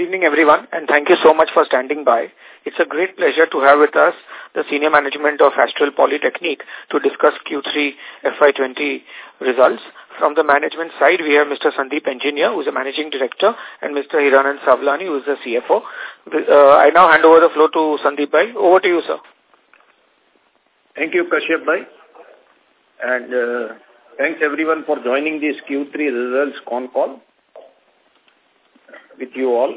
Good evening, everyone, and thank you so much for standing by. It's a great pleasure to have with us the senior management of Astral Poly Technik to discuss Q3 FY20 results. From the management side, we have Mr. Sandeep Engineer, who is the managing director, and Mr. Hiranand Savlani, who is the CFO. Uh, I now hand over the floor to Sandeep Bhai. Over to you, sir. Thank you, Kashyap Bhai. And uh, thanks everyone for joining this Q3 results con call with you all.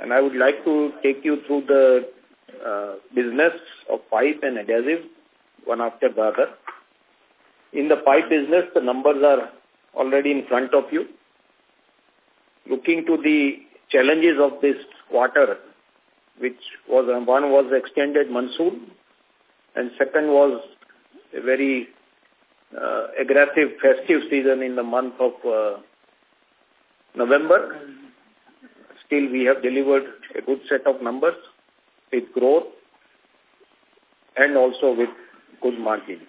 And I would like to take you through the uh, business of pipe and adhesive, one after the other. In the pipe business, the numbers are already in front of you. Looking to the challenges of this quarter, which was one was extended monsoon, and second was a very uh, aggressive festive season in the month of uh, November. Still, we have delivered a good set of numbers with growth and also with good margins.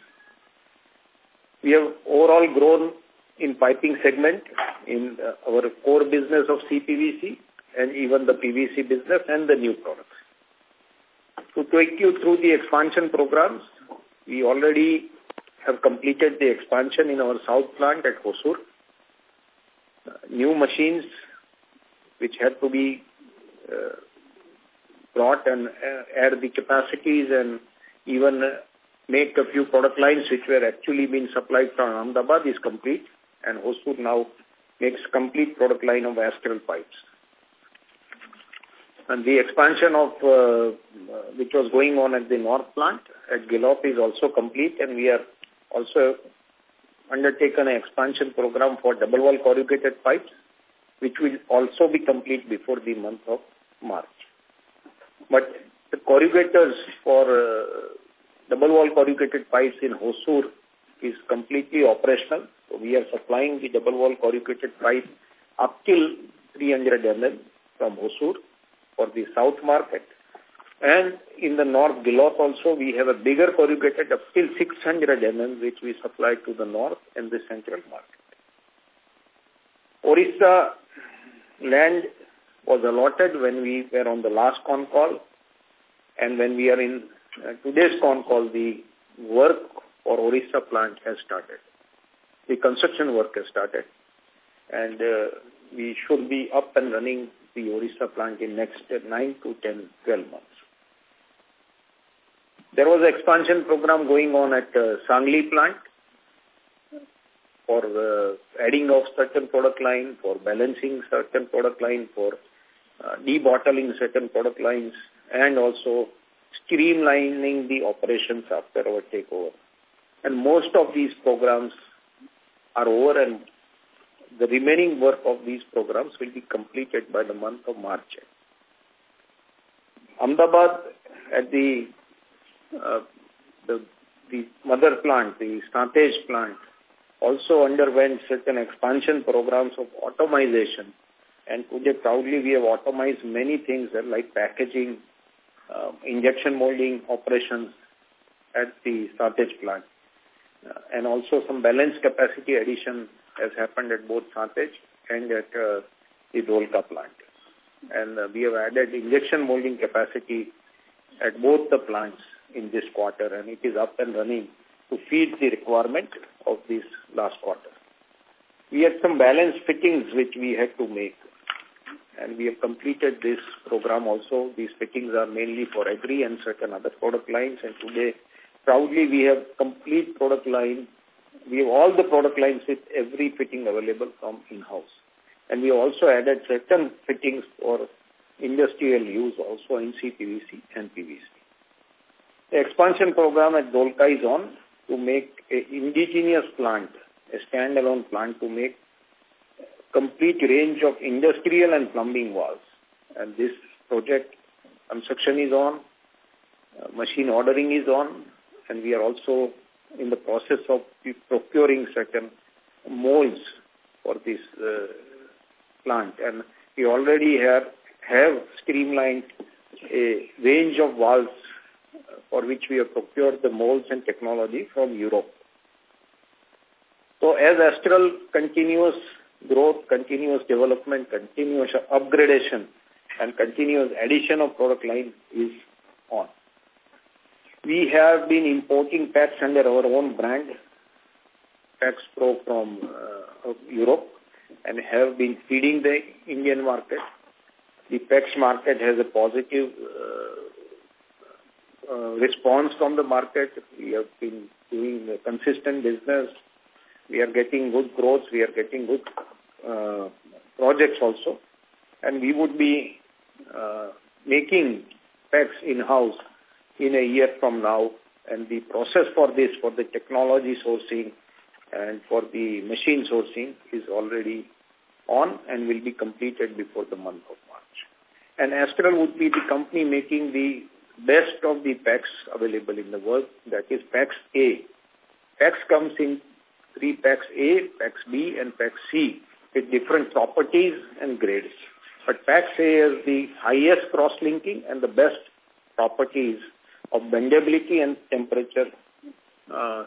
We have overall grown in piping segment in uh, our core business of CPVC and even the PVC business and the new products. To take you through the expansion programs, we already have completed the expansion in our south plant at Hosur. Uh, new machines which had to be uh, brought and uh, add the capacities and even uh, make a few product lines which were actually being supplied from Ahmedabad is complete and Hosur now makes complete product line of astral pipes. And the expansion of uh, which was going on at the north plant at Ghiloth is also complete and we are also undertaken an expansion program for double wall corrugated pipes which will also be complete before the month of March. But the corrugators for uh, double wall corrugated pipes in Hosur is completely operational. So we are supplying the double wall corrugated pipe up till 300 mm from Hosur for the south market. And in the north Ghiloth also, we have a bigger corrugated up till 600 mm, which we supply to the north and the central market. Orissa land was allotted when we were on the last con call. And when we are in uh, today's con call, the work for Orissa plant has started. The construction work has started. And uh, we should be up and running the Orissa plant in next 9 to 10, 12 months. There was an expansion program going on at uh, Sangli plant for uh, adding of certain product line, for balancing certain product line, for uh, debottling certain product lines, and also streamlining the operations after our takeover. And most of these programs are over and the remaining work of these programs will be completed by the month of March. Ahmedabad at the, uh, the, the mother plant, the Santej plant, also underwent certain expansion programs of automation. And today proudly we have automized many things like packaging, uh, injection molding operations at the Santej plant. Uh, and also some balance capacity addition has happened at both Santej and at uh, the Dholka plant. And uh, we have added injection molding capacity at both the plants in this quarter and it is up and running to feed the requirement of this last quarter. We had some balance fittings which we had to make and we have completed this program also. These fittings are mainly for agri and certain other product lines and today proudly we have complete product line. We have all the product lines with every fitting available from in-house. And we also added certain fittings for industrial use also in CPVC and PVC. The expansion program at Dholka is on to make a indigenous plant, a standalone plant to make complete range of industrial and plumbing valves. And this project construction is on, uh, machine ordering is on, and we are also in the process of procuring certain molds for this uh, plant. And we already have, have streamlined a range of valves for which we have procured the molds and technology from Europe. So as Astral continuous growth, continuous development, continuous upgradation and continuous addition of product line is on. We have been importing PEX under our own brand, PEX Pro from uh, Europe, and have been feeding the Indian market. The PEX market has a positive uh, uh, response from the market. We have been doing a consistent business. We are getting good growth. We are getting good uh, projects also. And we would be uh, making PEX in-house in a year from now. And the process for this, for the technology sourcing and for the machine sourcing is already on and will be completed before the month of March. And Astral would be the company making the best of the PEX available in the world, that is PEX A. PEX comes in three PEX A, PEX B and PEX C with different properties and grades. But PEX A is the highest cross-linking and the best properties of bendability and temperature uh,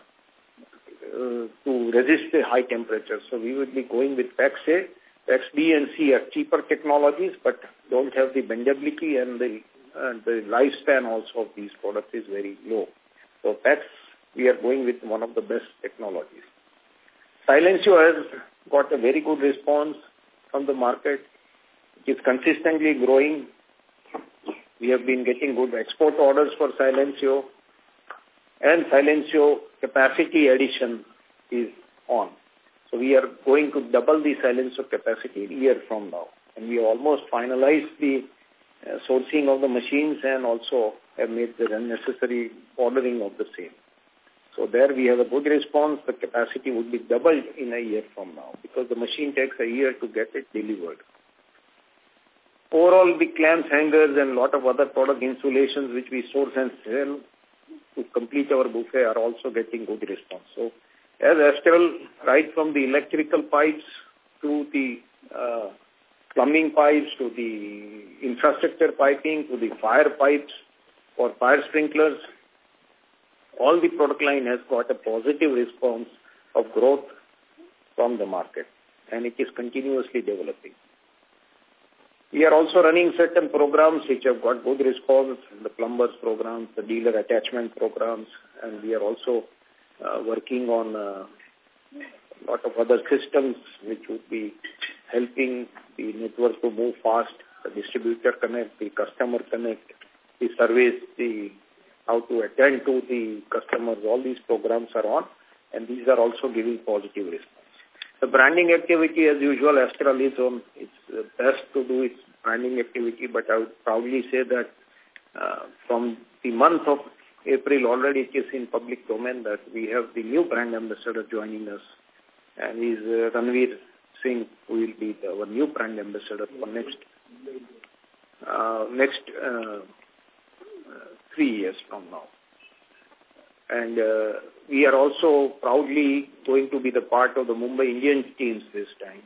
uh, to resist the high temperature. So we would be going with PEX A. PEX B and C are cheaper technologies but don't have the bendability and the, uh, the lifespan also of these products is very low. So that's, we are going with one of the best technologies. Silencio has got a very good response from the market. It is consistently growing. We have been getting good export orders for Silencio. And Silencio capacity addition is on. So we are going to double the Silencio capacity a year from now. And we almost finalized the uh, sourcing of the machines and also have made the necessary ordering of the same. So there we have a good response. The capacity would be doubled in a year from now because the machine takes a year to get it delivered. Overall, the clamps, hangers and lot of other product insulations which we source and sell to complete our buffet are also getting good response. So as Astral, right from the electrical pipes to the uh, plumbing pipes to the infrastructure piping to the fire pipes or fire sprinklers, all the product line has got a positive response of growth from the market and it is continuously developing. We are also running certain programs which have got good response, the plumbers programs, the dealer attachment programs, and we are also uh, working on uh, a lot of other systems which would be helping the network to move fast, the distributor connect, the customer connect, the service, the how to attend to the customers. All these programs are on, and these are also giving positive response. The branding activity, as usual, Astral is on. It's best to do its branding activity, but I would proudly say that uh, from the month of April already it is in public domain that we have the new brand ambassador joining us, and he's uh, Ranveer Singh, who will be the, our new brand ambassador for next uh, next uh, three years from now. And uh, we are also proudly going to be the part of the Mumbai Indians teams this time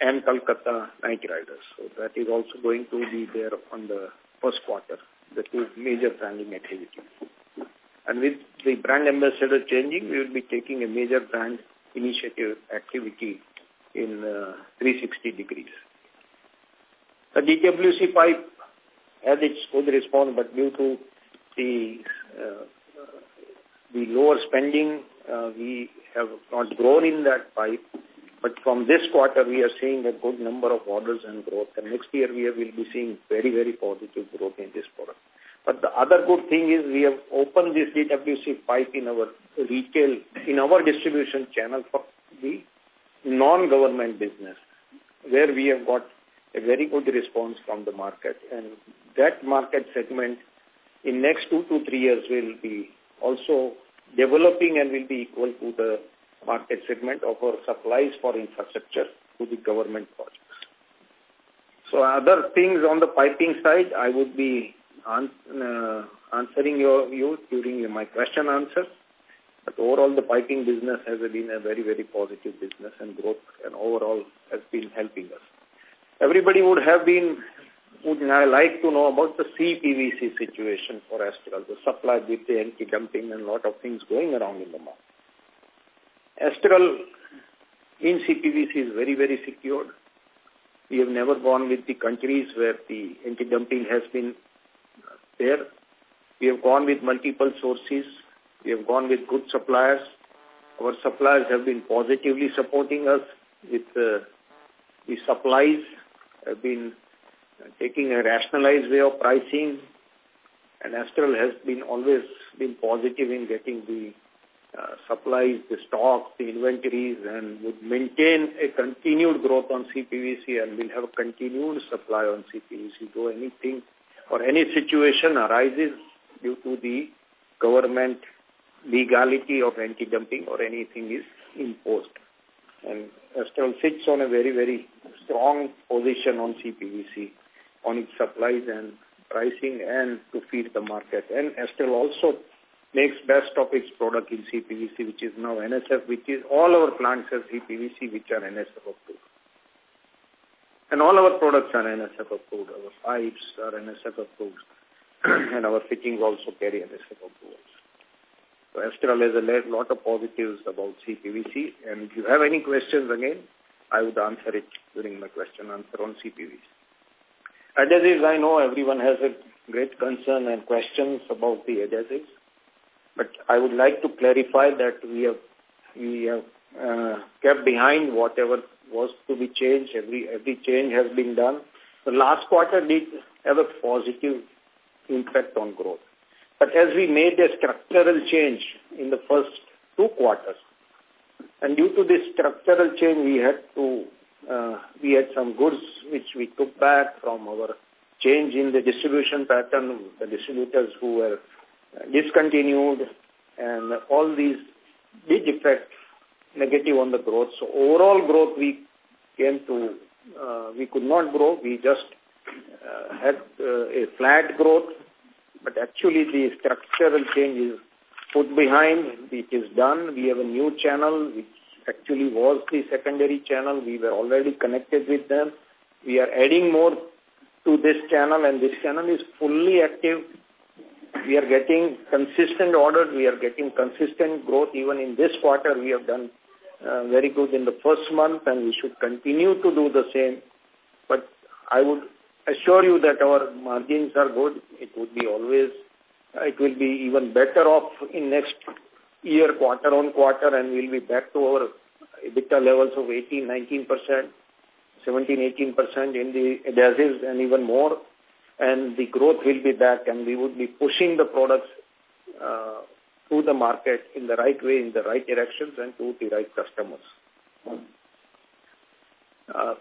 and Kolkata Knight Riders. So that is also going to be there on the first quarter, the two major branding activities. And with the brand ambassador changing, we will be taking a major brand initiative activity in uh, 360 degrees. The DWC pipe had its good response, but due to the uh, the lower spending, uh, we have not grown in that pipe. But from this quarter, we are seeing a good number of orders and growth. And next year, we will be seeing very, very positive growth in this product. But the other good thing is we have opened this DWC pipe in our retail, in our distribution channel for the non-government business, where we have got a very good response from the market. And that market segment in next two to three years will be also developing and will be equal to the market segment of our supplies for infrastructure to the government projects. So other things on the piping side, I would be an, uh, answering your, you during my question answer. But overall, the piping business has been a very, very positive business and growth and overall has been helping us. Everybody would have been would like to know about the CPVC situation for Astral, the supply with the anti-dumping and a lot of things going around in the market. Astral in CPVC is very, very secured. We have never gone with the countries where the anti-dumping has been there. We have gone with multiple sources. We have gone with good suppliers. Our suppliers have been positively supporting us with uh, the supplies, have been taking a rationalized way of pricing, and Astral has been always been positive in getting the uh, supplies, the stocks, the inventories, and would maintain a continued growth on CPVC and will have a continued supply on CPVC, though anything or any situation arises due to the government legality of anti-dumping or anything is imposed. And Astral sits on a very, very strong position on CPVC, on its supplies and pricing and to feed the market. And Astral also makes best of its product in CPVC, which is now NSF, which is all our plants have CPVC, which are NSF approved. And all our products are NSF approved. Our pipes are NSF approved. and our fittings also carry NSF approvals. So Astral has a lot of positives about CPVC. And if you have any questions again, I would answer it during my question answer on CPVC. Adhesives, I know everyone has a great concern and questions about the adhesives. But I would like to clarify that we have we have uh, kept behind whatever was to be changed. Every every change has been done. The last quarter did have a positive impact on growth. But as we made a structural change in the first two quarters, and due to this structural change, we had to, uh, we had some goods which we took back from our change in the distribution pattern, the distributors who were discontinued, and all these did affect negative on the growth. So overall growth we came to, uh, we could not grow. We just uh, had uh, a flat growth but actually the structural change is put behind, it is done. We have a new channel, which actually was the secondary channel. We were already connected with them. We are adding more to this channel, and this channel is fully active. We are getting consistent orders. We are getting consistent growth. Even in this quarter, we have done uh, very good in the first month, and we should continue to do the same. But I would assure you that our margins are good. It would be always, it will be even better off in next year, quarter on quarter, and we'll be back to our EBITDA levels of 18, 19%, 17, 18% in the adhesives and even more. And the growth will be back and we would be pushing the products uh, to the market in the right way, in the right directions and to the right customers. Uh,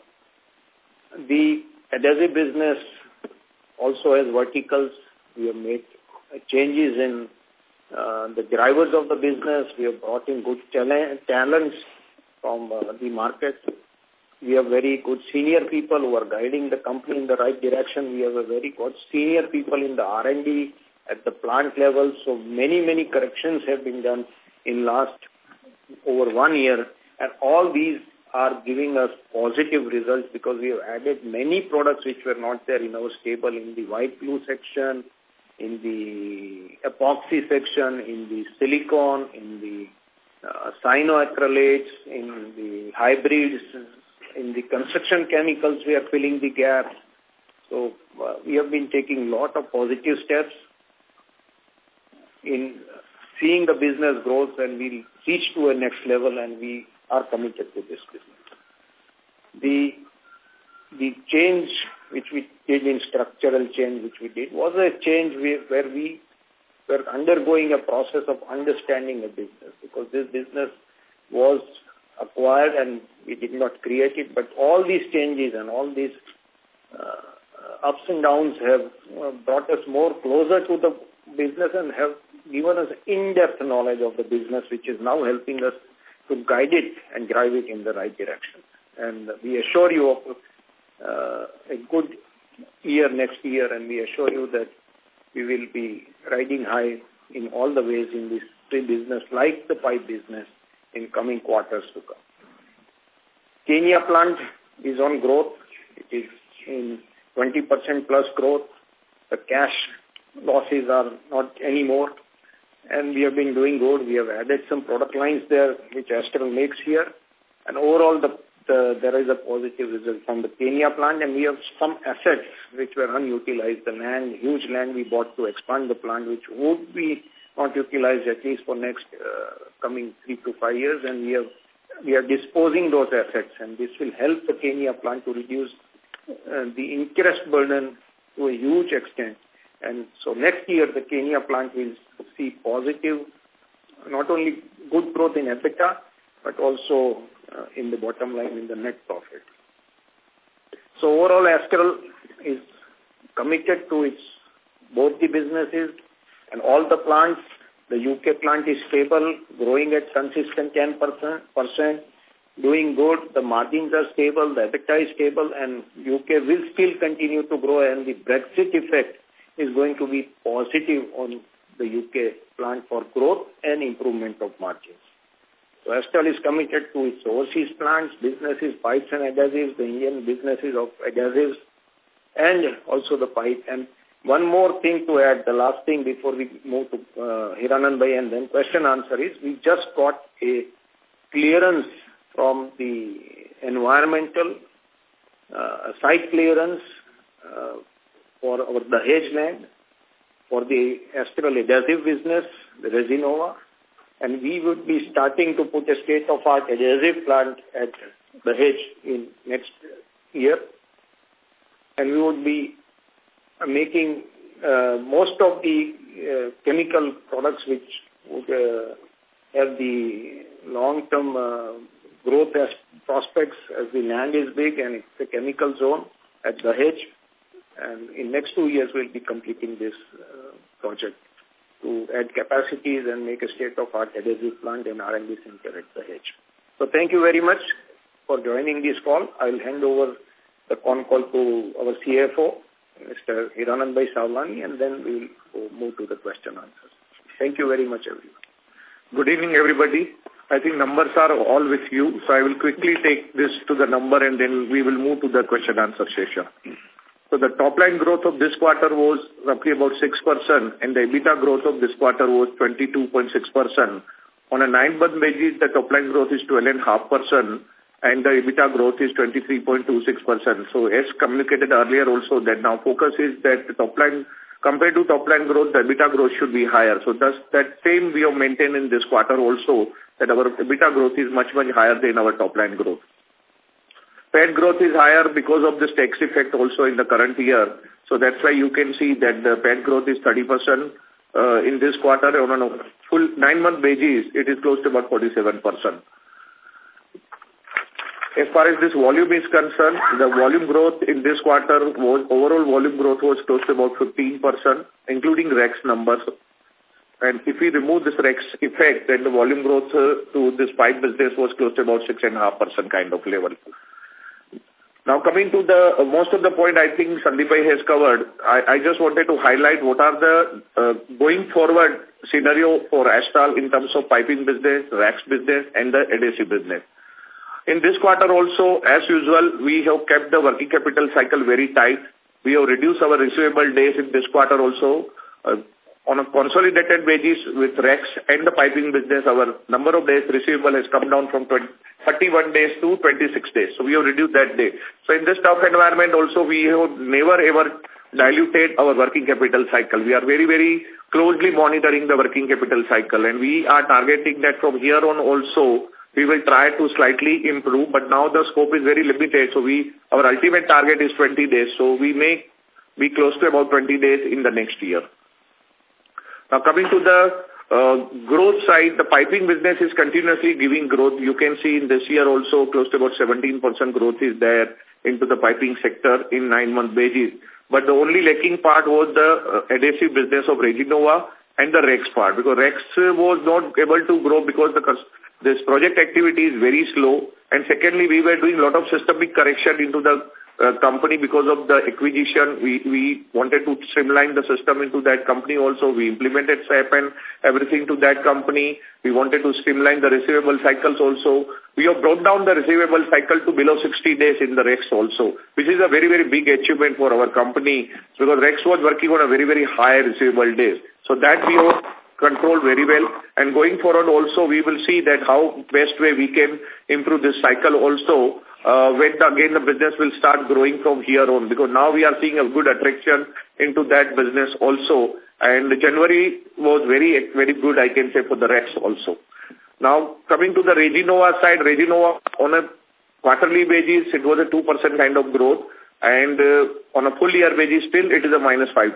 the adhesive business also has verticals. We have made changes in uh, the drivers of the business. We have brought in good talents from uh, the market. We have very good senior people who are guiding the company in the right direction. We have a very good senior people in the R&D at the plant level. So many, many corrections have been done in last over one year. And all these are giving us positive results because we have added many products which were not there in our stable in the white glue section, in the epoxy section, in the silicone, in the uh, cyanoacrylates, in the hybrids, in the construction chemicals we are filling the gaps. So uh, we have been taking a lot of positive steps in seeing the business growth and we'll reach to a next level and we are committed to this business. The, the change which we did in structural change which we did was a change where we were undergoing a process of understanding a business because this business was acquired and we did not create it, but all these changes and all these uh, ups and downs have uh, brought us more closer to the business and have given us in-depth knowledge of the business, which is now helping us to guide it and drive it in the right direction. And we assure you of uh, a good year next year, and we assure you that we will be riding high in all the ways in this business, like the pipe business, in coming quarters to come. Kenya plant is on growth. It is in 20% plus growth. The cash losses are not anymore and we have been doing good. We have added some product lines there, which Astral makes here. And overall, the uh, there is a positive result from the Kenya plant and we have some assets which were unutilized. The land, huge land we bought to expand the plant which would be not utilized at least for next uh, coming three to five years and we have we are disposing those assets and this will help the Kenya plant to reduce uh, the interest burden to a huge extent. And so next year the Kenya plant will see positive, not only good growth in EBITDA, but also uh, in the bottom line in the net profit. So overall Astral is committed to its both the businesses and all the plants. The UK plant is stable, growing at consistent 10%, doing good. The margins are stable, the EBITDA is stable, and UK will still continue to grow, and the Brexit effect is going to be positive on the UK plant for growth and improvement of margins. So Astral is committed to its overseas plants, businesses, pipes and adhesives, the Indian businesses of adhesives, and also the pipe. And one more thing to add, the last thing before we move to uh, and then question answer is, we just got a clearance from the environmental uh, site clearance uh, for our Dahej land, for the Astral adhesive business, the Resinova, and we would be starting to put a state-of-art adhesive plant at the Dahej in next year. And we would be making uh, most of the uh, chemical products which would uh, have the long-term uh, growth as prospects as the land is big and it's a chemical zone at the Dahej. And in next two years, we'll be completing this uh, project to add capacities and make a state-of-art adhesive plant and R&D center at Dahej. So thank you very much for joining this call. I will hand over the con call to our CFO, Mr. Hiranand Bhai Savlani, and then we will move to the question answers. Thank you very much, everyone. Good evening, everybody. I think numbers are all with you, so I will quickly take this to the number and then we will move to the question answer session. So the top line growth of this quarter was roughly about 6% and the EBITDA growth of this quarter was 22.6%. On a nine-month basis, the top line growth is 12.5% and the EBITDA growth is 23.26%. So as communicated earlier also that now focus is that the top line, compared to top line growth, the EBITDA growth should be higher. So thus that same we have maintained in this quarter also that our EBITDA growth is much, much higher than our top line growth. PAT growth is higher because of this tax effect also in the current year. So that's why you can see that the PAT growth is 30% uh, in this quarter. On a full nine-month basis, it is close to about 47%. As far as this volume is concerned, the volume growth in this quarter was, overall volume growth was close to about 15%, including REX numbers. And if we remove this REX effect, then the volume growth uh, to this pipe business was close to about 6.5% kind of level. Now coming to the, most of the point I think Sandeep has covered, I, I just wanted to highlight what are the uh, going forward scenario for Astral in terms of piping business, REX business and the adhesive business. In this quarter also, as usual, we have kept the working capital cycle very tight. We have reduced our receivable days in this quarter also. Uh, on a consolidated basis with REX and the piping business, our number of days receivable has come down from 20, 31 days to 26 days. So we have reduced that day. So in this tough environment also, we have never ever diluted our working capital cycle. We are very, very closely monitoring the working capital cycle and we are targeting that from here on also we will try to slightly improve, but now the scope is very limited. So we, our ultimate target is 20 days. So we may be close to about 20 days in the next year. Now coming to the uh, growth side, the piping business is continuously giving growth. You can see in this year also close to about 17% growth is there into the piping sector in nine-month basis. But the only lacking part was the uh, adhesive business of Resinova and the Rex part because Rex was not able to grow because the this project activity is very slow. And secondly, we were doing a lot of systemic correction into the uh, company because of the acquisition. We, we wanted to streamline the system into that company also. We implemented SAP and everything to that company. We wanted to streamline the receivable cycles also. We have brought down the receivable cycle to below 60 days in the REX also, which is a very, very big achievement for our company because REX was working on a very, very high receivable days. So that we have controlled very well. And going forward also, we will see that how best way we can improve this cycle also uh, when again the business will start growing from here on because now we are seeing a good attraction into that business also. And January was very, very good, I can say, for the Rex also. Now, coming to the Resinova side, Resinova on a quarterly basis, it was a 2% kind of growth. And uh, on a full year basis, still it is a minus 5%.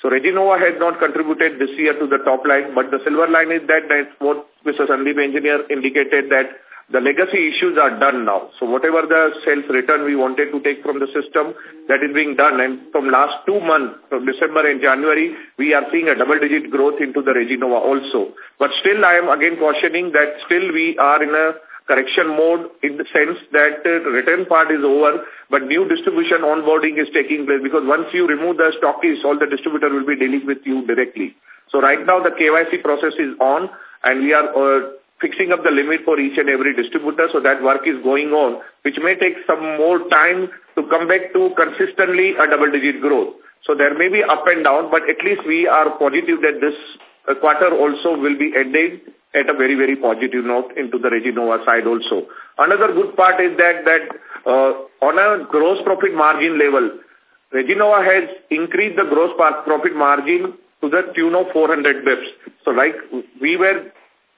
So Resinova has not contributed this year to the top line, but the silver line is that, that what Mr. Sandeep Engineer indicated that the legacy issues are done now. So whatever the sales return we wanted to take from the system, that is being done. And from last two months, from December and January, we are seeing a double-digit growth into the Resinova also. But still, I am again cautioning that still we are in a correction mode in the sense that the return part is over, but new distribution onboarding is taking place because once you remove the stockists, all the distributor will be dealing with you directly. So right now the KYC process is on and we are uh, fixing up the limit for each and every distributor. So that work is going on, which may take some more time to come back to consistently a double-digit growth. So there may be up and down, but at least we are positive that this uh, quarter also will be ending at a very, very positive note into the Resinova side also. Another good part is that, that uh, on a gross profit margin level, Resinova has increased the gross profit margin to the tune of 400 bips. So like we were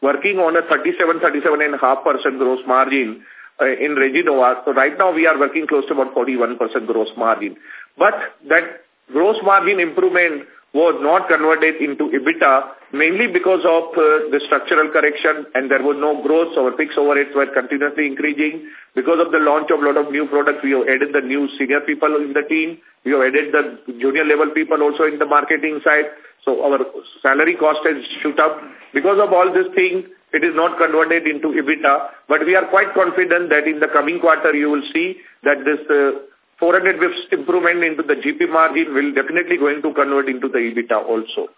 working on a 37, 37.5% gross margin uh, in Resinova. So right now we are working close to about 41% gross margin. But that gross margin improvement was not converted into EBITDA mainly because of uh, the structural correction and there was no growth. So our fixed overheads were continuously increasing. Because of the launch of a lot of new products, we have added the new senior people in the team. We have added the junior level people also in the marketing side. So our salary cost has shoot up. Because of all this thing, it is not converted into EBITDA, but we are quite confident that in the coming quarter you will see that this uh, 400 bips improvement into the GP margin will definitely going to convert into the EBITDA also.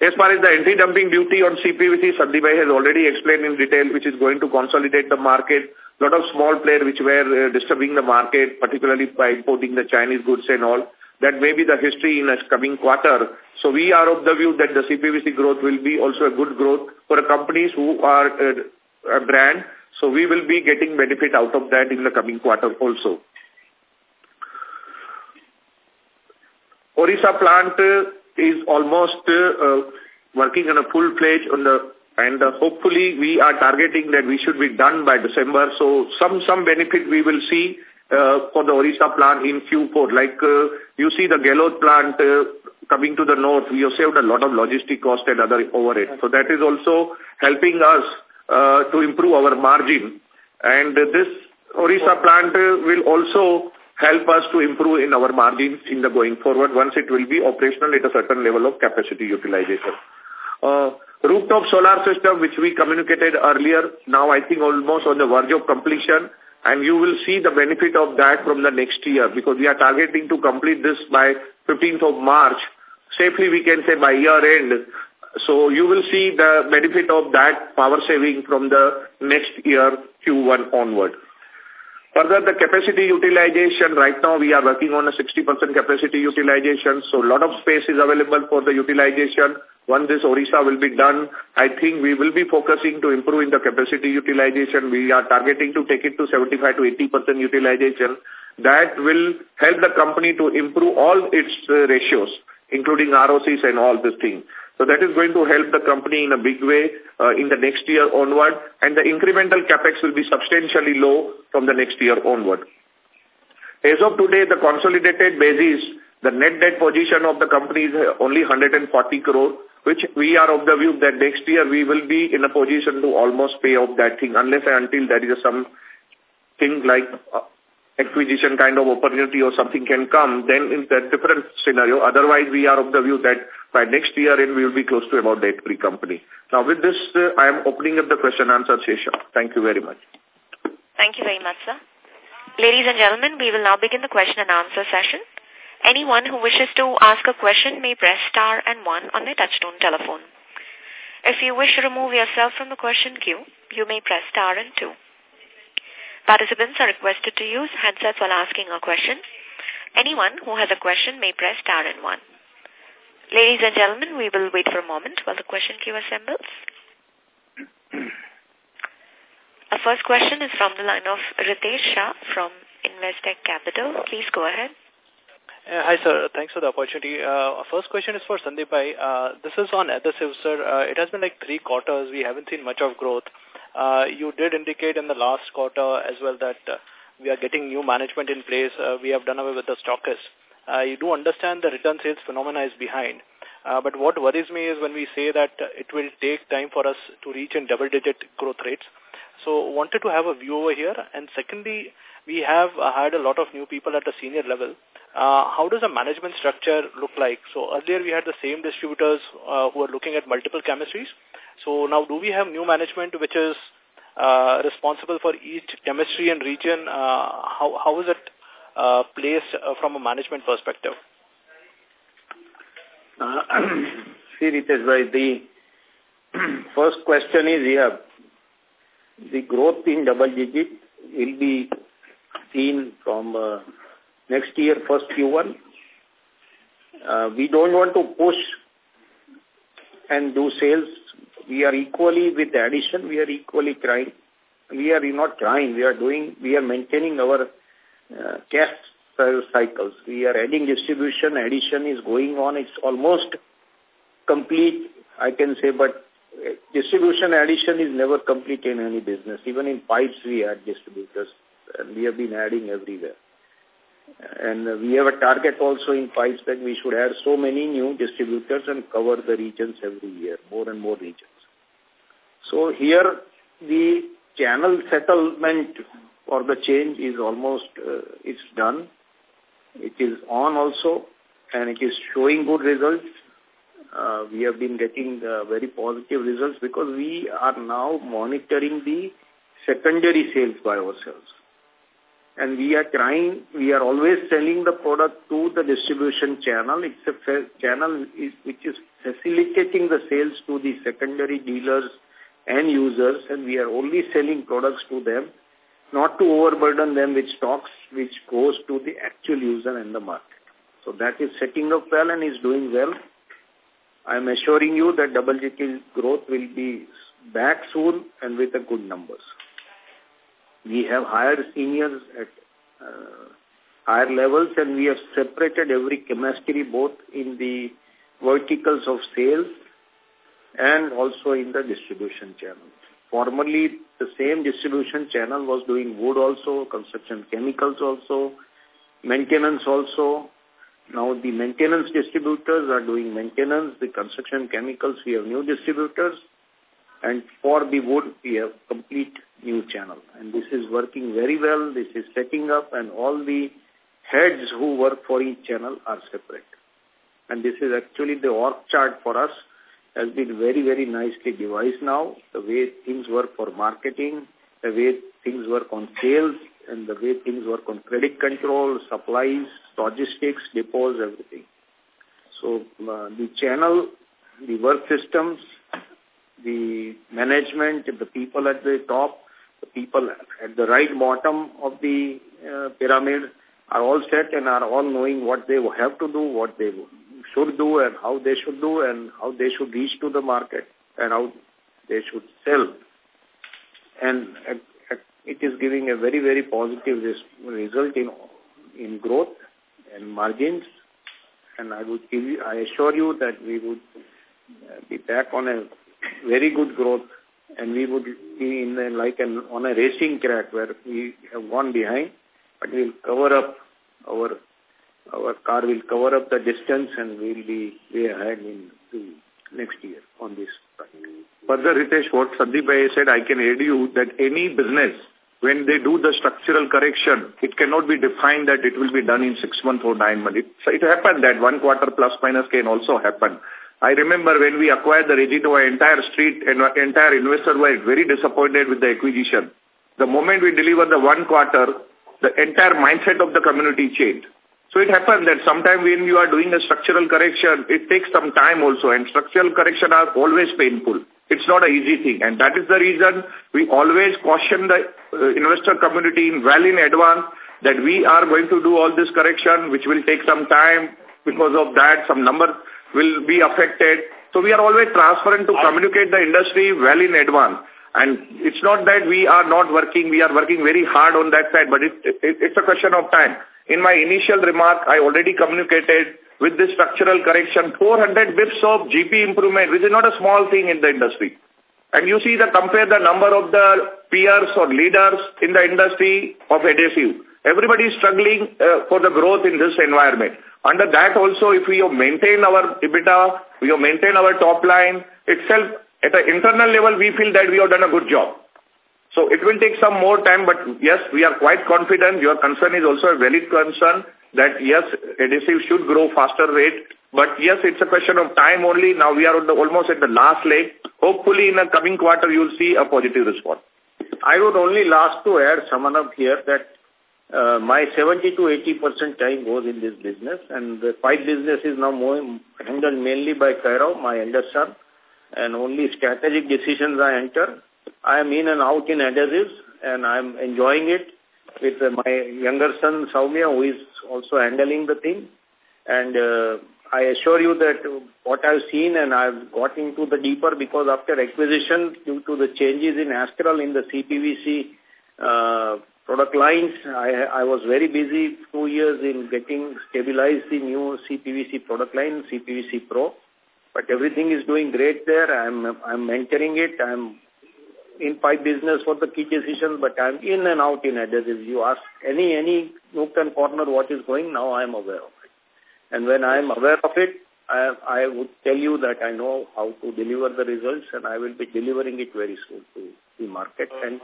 As far as the anti-dumping duty on CPVC, Sandeep has already explained in detail, which is going to consolidate the market. A lot of small players which were uh, disturbing the market, particularly by importing the Chinese goods and all. That may be the history in a coming quarter. So we are of the view that the CPVC growth will be also a good growth for companies who are uh, a brand. So we will be getting benefit out of that in the coming quarter also. Orissa plant uh, is almost uh, working on a full-fledged on the and uh, hopefully we are targeting that we should be done by December. So some some benefit we will see uh, for the Orissa plant in Q4. Like uh, you see the Ghiloth plant uh, coming to the north, we have saved a lot of logistic cost and other overhead. So that is also helping us uh, to improve our margin. And uh, this Orissa plant uh, will also help us to improve in our margins in the going forward once it will be operational at a certain level of capacity utilization. Uh, rooftop solar system, which we communicated earlier, now I think almost on the verge of completion and you will see the benefit of that from the next year because we are targeting to complete this by 15th of March. Safely we can say by year end. So you will see the benefit of that power saving from the next year Q1 onward. Further, the capacity utilization, right now we are working on a 60% capacity utilization, so a lot of space is available for the utilization. Once this Orissa will be done, I think we will be focusing to improve in the capacity utilization. We are targeting to take it to 75 to 80% utilization. That will help the company to improve all its uh, ratios, including ROCs and all these things. So that is going to help the company in a big way uh, in the next year onward, and the incremental capex will be substantially low from the next year onward. As of today, the consolidated basis, the net debt position of the company is only 140 crore, which we are of the view that next year we will be in a position to almost pay off that thing unless and until there is some thing like uh, acquisition kind of opportunity or something can come, then in that different scenario. Otherwise, we are of the view that by next year end, we will be close to about debt-free company. Now, with this, uh, I am opening up the question answer session. Thank you very much. Thank you very much, sir. Ladies and gentlemen, we will now begin the question and answer session. Anyone who wishes to ask a question may press star and one on their touchtone telephone. If you wish to remove yourself from the question queue, you may press star and two. Participants are requested to use headsets while asking a question. Anyone who has a question may press star and one. Ladies and gentlemen, we will wait for a moment while the question queue assembles. Our first question is from the line of Ritesh Shah from Investec Capital. Please go ahead. Uh, hi, sir. Thanks for the opportunity. Uh, first question is for Sandeep Uh, this is on adhesives, sir. Uh, it has been like three quarters. We haven't seen much of growth. Uh, you did indicate in the last quarter as well that uh, we are getting new management in place. Uh, we have done away with the. Uh, you do understand the return sales phenomena is behind. But what worries me is when we say that it will take time for us to reach in double-digit growth rates. So wanted to have a view over here. And secondly, we have uh, hired a lot of new people at the senior level. Uh, how does the management structure look like? So earlier we had the same distributors uh, who are looking at multiple chemistries. So now do we have new management which is uh, responsible for each chemistry and region? Uh, how, how is it uh, placed uh, from a management perspective? Uh, see, Ritesh the first question is, yeah, the growth in double digit will be seen from uh, next year, first Q1. Uh, we don't want to push and do sales. We are equally with the addition, we are equally trying. We are not trying, we are doing, we are maintaining our uh, cash cycles. We are adding distribution, addition is going on. It's almost complete, I can say, but uh, distribution addition is never complete in any business. Even in pipes, we add distributors, and we have been adding everywhere. And we have a target also in pipes that we should add so many new distributors and cover the regions every year, more and more regions. So here the channel settlement for the change is almost, uh, it's done. It is on also and it is showing good results. Uh, we have been getting uh, very positive results because we are now monitoring the secondary sales by ourselves and we are trying, we are always selling the product to the distribution channel. It's a channel is, which is facilitating the sales to the secondary dealers and users, and we are only selling products to them, not to overburden them with stocks which goes to the actual user and the market. So that is setting up well and is doing well. I am assuring you that double-digit growth will be back soon and with a good numbers. We have hired seniors at uh, higher levels and we have separated every chemistry both in the verticals of sales and also in the distribution channel. Formerly, the same distribution channel was doing wood also, construction chemicals also, maintenance also. Now the maintenance distributors are doing maintenance, the construction chemicals, we have new distributors. And for the wood, we have complete new channel. And this is working very well. This is setting up and all the heads who work for each channel are separate. And this is actually the org chart for us has been very, very nicely devised now. The way things work for marketing, the way things work on sales, and the way things work on credit control, supplies, logistics, depots, everything. So uh, the channel, the work systems, the management, the people at the top, the people at the right bottom of the uh, pyramid are all set and are all knowing what they have to do, what they should do and how they should do and how they should reach to the market and how they should sell. And it is giving a very, very positive result in in growth and margins. And I would give you, I assure you that we would uh, be back on a very good growth and we would be in a, like an on a racing track where we have gone behind, but we'll cover up our our car will cover up the distance and we'll be way ahead in the next year on this. Further, Ritesh, what Sandeep said, I can add you that any business, when they do the structural correction, it cannot be defined that it will be done in six months or nine months. It, it happened that one quarter plus minus can also happen. I remember when we acquired the Resinova, entire street and entire investor were very disappointed with the acquisition. The moment we delivered the one quarter, the entire mindset of the community changed. So it happened that sometime when you are doing a structural correction, it takes some time also and structural correction are always painful. It's not an easy thing and that is the reason we always caution the uh, investor community in well in advance that we are going to do all this correction which will take some time because of that some number will be affected. So we are always transparent to communicate the industry well in advance. And it's not that we are not working, we are working very hard on that side, but it, it, it's a question of time. In my initial remark, I already communicated with this structural correction, 400 bips of GP improvement, which is not a small thing in the industry. And you see the compare the number of the peers or leaders in the industry of adhesive. Everybody is struggling uh, for the growth in this environment. Under that also, if we maintain our EBITDA, we maintain our top line, itself at an internal level, we feel that we have done a good job. So it will take some more time, but yes, we are quite confident. Your concern is also a valid concern that yes, adhesive should grow faster rate. But yes, it's a question of time only. Now we are the, almost at the last leg. Hopefully in the coming quarter, you'll see a positive response. I would only last to add, Samanab here, that uh, my 70 to 80 percent time goes in this business, and the pipe business is now more handled mainly by Kairav, my elder son, and only strategic decisions I enter. I am in and out in adhesives, and I am enjoying it with uh, my younger son, Saumya, who is also handling the thing. And uh, I assure you that what I've seen and I've got into the deeper because after acquisition, due to the changes in Astral in the CPVC uh, product lines, I, I was very busy two years in getting stabilized the new CPVC product line, CPVC Pro. But everything is doing great there. I'm, I'm mentoring it. I'm in pipe business for the key decisions, but I'm in and out in adhesives. You ask any any nook and corner what is going, now I'm aware of it. And when I'm aware of it, I, I would tell you that I know how to deliver the results and I will be delivering it very soon to the market and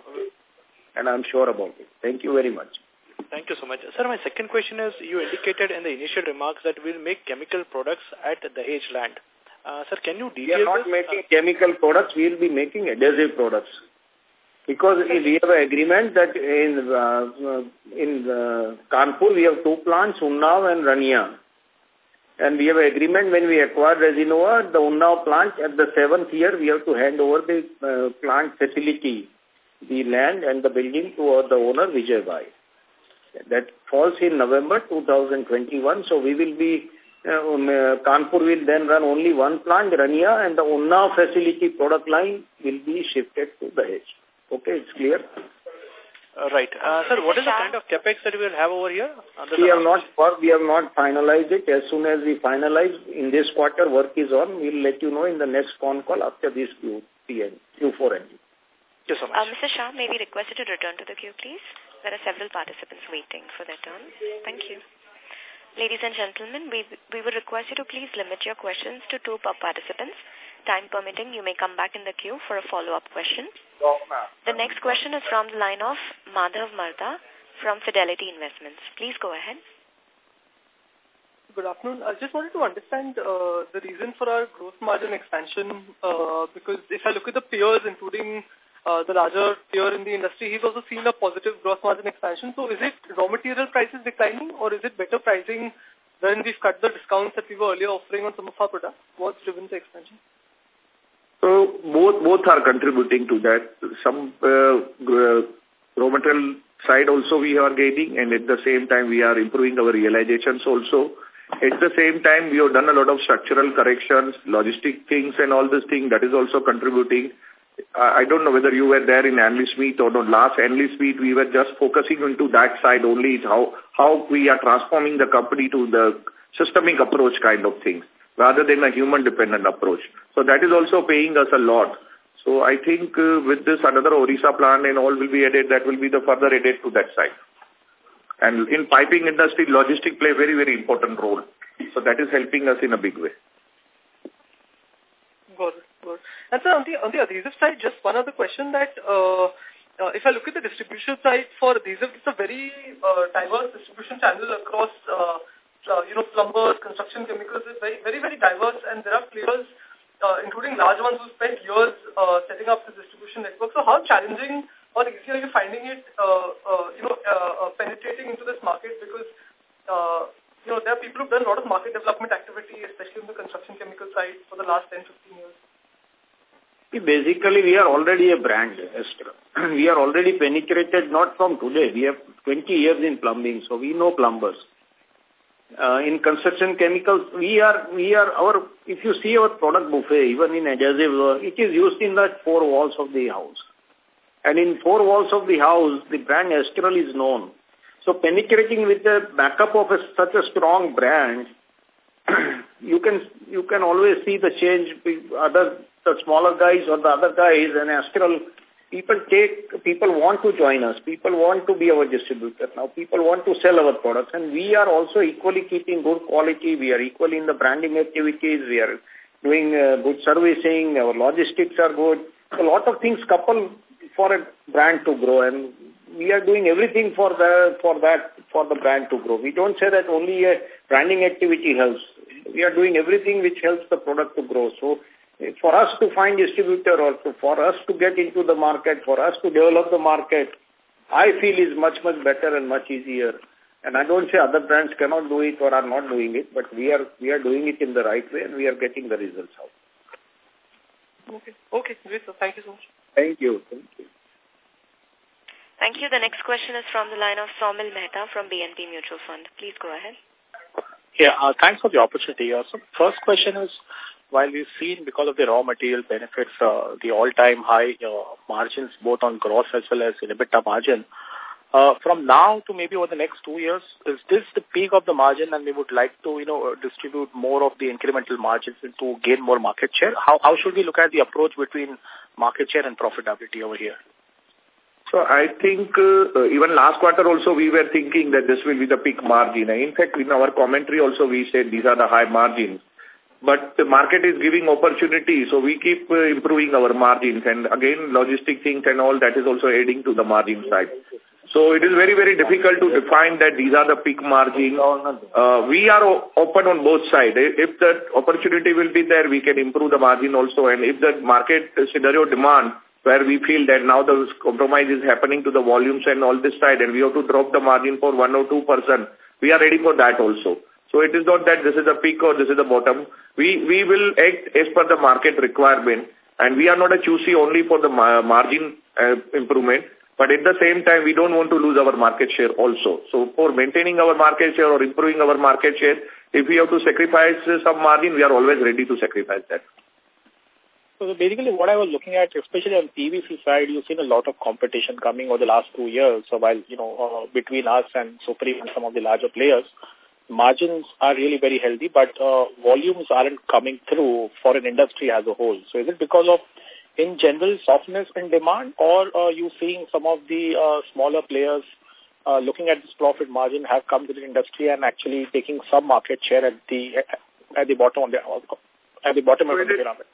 and I'm sure about it. Thank you very much. Thank you so much. Sir, my second question is, you indicated in the initial remarks that we'll make chemical products at the H land. Uh, sir, can you detail We are not this? making chemical products, we will be making adhesive products. Because we have an agreement that in uh, in uh, Kanpur we have two plants, Unnao and Rania. And we have an agreement when we acquired Resinova, the Unnao plant, at the seventh year we have to hand over the uh, plant facility, the land and the building to the owner, Vijay Bhai. That falls in November 2021, so we will be uh, um, uh, Kanpur will then run only one plant, Rania, and the Unnao facility product line will be shifted to the Dahej. Okay, it's clear? Uh, right. Uh, sir, what is the kind of capex that we will have over here? We the- have not we have not finalized it. As soon as we finalize, in this quarter, work is on. We'll let you know in the next con call after this Q3 and Q4 ending. Thank you so much. Uh, Mr. Shah, may we request you to return to the queue, please? There are several participants waiting for their turn. Thank you. Ladies and gentlemen, we, we would request you to please limit your questions to two per participants. Time permitting, you may come back in the queue for a follow-up question. The next question is from the line of Madhav Marda from Fidelity Investments. Please go ahead. Good afternoon. I just wanted to understand uh, the reason for our gross margin expansion uh, because if I look at the peers, including uh, the larger peer in the industry, he's also seen a positive gross margin expansion. So is it raw material prices declining or is it better pricing when we've cut the discounts that we were earlier offering on some of our products? What's driven the expansion? So both both are contributing to that. Some uh, raw material side also we are gaining, and at the same time we are improving our realizations also. At the same time, we have done a lot of structural corrections, logistic things, and all this thing that is also contributing. I don't know whether you were there in analyst meet or not. Last analyst meet, we were just focusing into that side only, how how we are transforming the company to the systemic approach kind of things rather than a human-dependent approach. So that is also paying us a lot. So I think uh, with this another Orissa plant and all will be added, that will be the further added to that side. And in piping industry, logistic play a very, very important role. So that is helping us in a big way. Got it. It. And sir, on the, on the adhesive side, just one other question that uh, uh, if I look at the distribution side for adhesive, it's a very uh, diverse distribution channel across, uh, uh, you know, plumbers, construction chemicals. It's very, very, very diverse and there are players, uh, including large ones who spent years uh, setting up the distribution network. So how challenging or easy are you finding it, uh, uh, you know, uh, uh, penetrating into this market because, uh, you know, there are people who've done a lot of market development activity, especially on the construction chemical side for the last 10, 15 years. See, Basically, we are already a brand, we are already penetrated, not from today. We have 20 years in plumbing, so we know plumbers. Uh, in construction chemicals, we are, we are, our, if you see our product buffet, even in adhesive, uh, it is used in the four walls of the house. And in four walls of the house, the brand Astral is known. So penetrating with the backup of a, such a strong brand, you can you can always see the change. Other the smaller guys or the other guys and Astral people take, people want to join us. People want to be our distributor. Now people want to sell our products and we are also equally keeping good quality. We are equally in the branding activities. We are doing uh, good servicing. Our logistics are good. A lot of things couple for a brand to grow and we are doing everything for the for that for the brand to grow. We don't say that only a branding activity helps. We are doing everything which helps the product to grow. So for us to find distributor or to, for us to get into the market, for us to develop the market, I feel is much, much better and much easier. And I don't say other brands cannot do it or are not doing it, but we are we are doing it in the right way and we are getting the results out. Okay. Okay, great, sir. Thank you so much. Thank you. Thank you. Thank you. The next question is from the line of Somil Mehta from BNP Mutual Fund. Please go ahead. Yeah, uh, thanks for the opportunity. Uh, so first question is, while we've seen because of the raw material benefits, uh, the all-time high uh, margins both on gross as well as EBITDA margin, uh, from now to maybe over the next two years, is this the peak of the margin and we would like to, you know, distribute more of the incremental margins to gain more market share? How, how should we look at the approach between market share and profitability over here? So I think uh, even last quarter also we were thinking that this will be the peak margin. In fact, in our commentary also we said these are the high margins. But the market is giving opportunity, so we keep uh, improving our margins. And again, logistic things and all that is also adding to the margin side. So it is very, very difficult to define that these are the peak margins. Uh, we are open on both sides. If the opportunity will be there, we can improve the margin also. And if the market scenario demand, where we feel that now the compromise is happening to the volumes and all this side, and we have to drop the margin for 1 or 2%, we are ready for that also. So it is not that this is a peak or this is the bottom. We, we will act as per the market requirement and we are not a choosy only for the margin uh, improvement. But at the same time, we don't want to lose our market share also. So for maintaining our market share or improving our market share, if we have to sacrifice some margin, we are always ready to sacrifice that. So basically what I was looking at, especially on PVC side, you've seen a lot of competition coming over the last two years. So while, you know, uh, between us and Supreme and some of the larger players, margins are really very healthy, but uh, volumes aren't coming through for an industry as a whole. So is it because of, in general, softness in demand, or are you seeing some of the uh, smaller players uh, looking at this profit margin have come to the industry and actually taking some market share at the at the bottom of the at the bottom of the pyramid?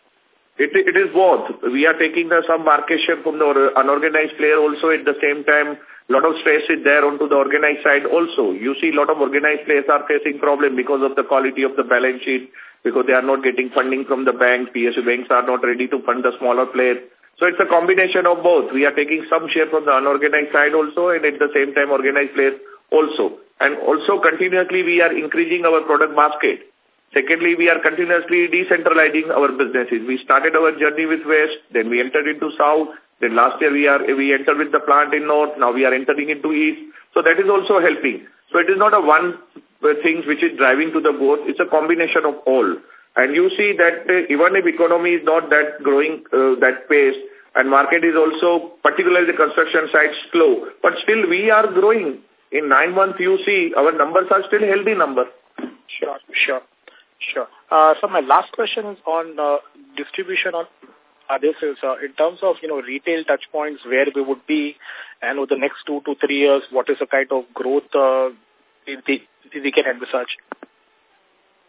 It, it is both. We are taking the, some market share from the unorganized player also at the same time a lot of stress is there onto the organized side also. You see a lot of organized players are facing problem because of the quality of the balance sheet, because they are not getting funding from the bank. PSU banks are not ready to fund the smaller players. So it's a combination of both. We are taking some share from the unorganized side also and at the same time organized players also. And also continuously we are increasing our product basket. Secondly, we are continuously decentralizing our businesses. We started our journey with West, then we entered into South, then last year we are we entered with the plant in north. Now we are entering into east. So that is also helping. So it is not a one thing which is driving to the growth. It's a combination of all. And you see that uh, even if economy is not that growing uh, that pace, and market is also, particularly the construction side, slow. But still we are growing. In nine months, you see our numbers are still healthy numbers. Sure, sure, sure. Uh, so my last question is on uh, distribution on this is uh, in terms of, you know, retail touch points, where we would be, and over the next two to three years, what is the kind of growth uh, we, we can envisage?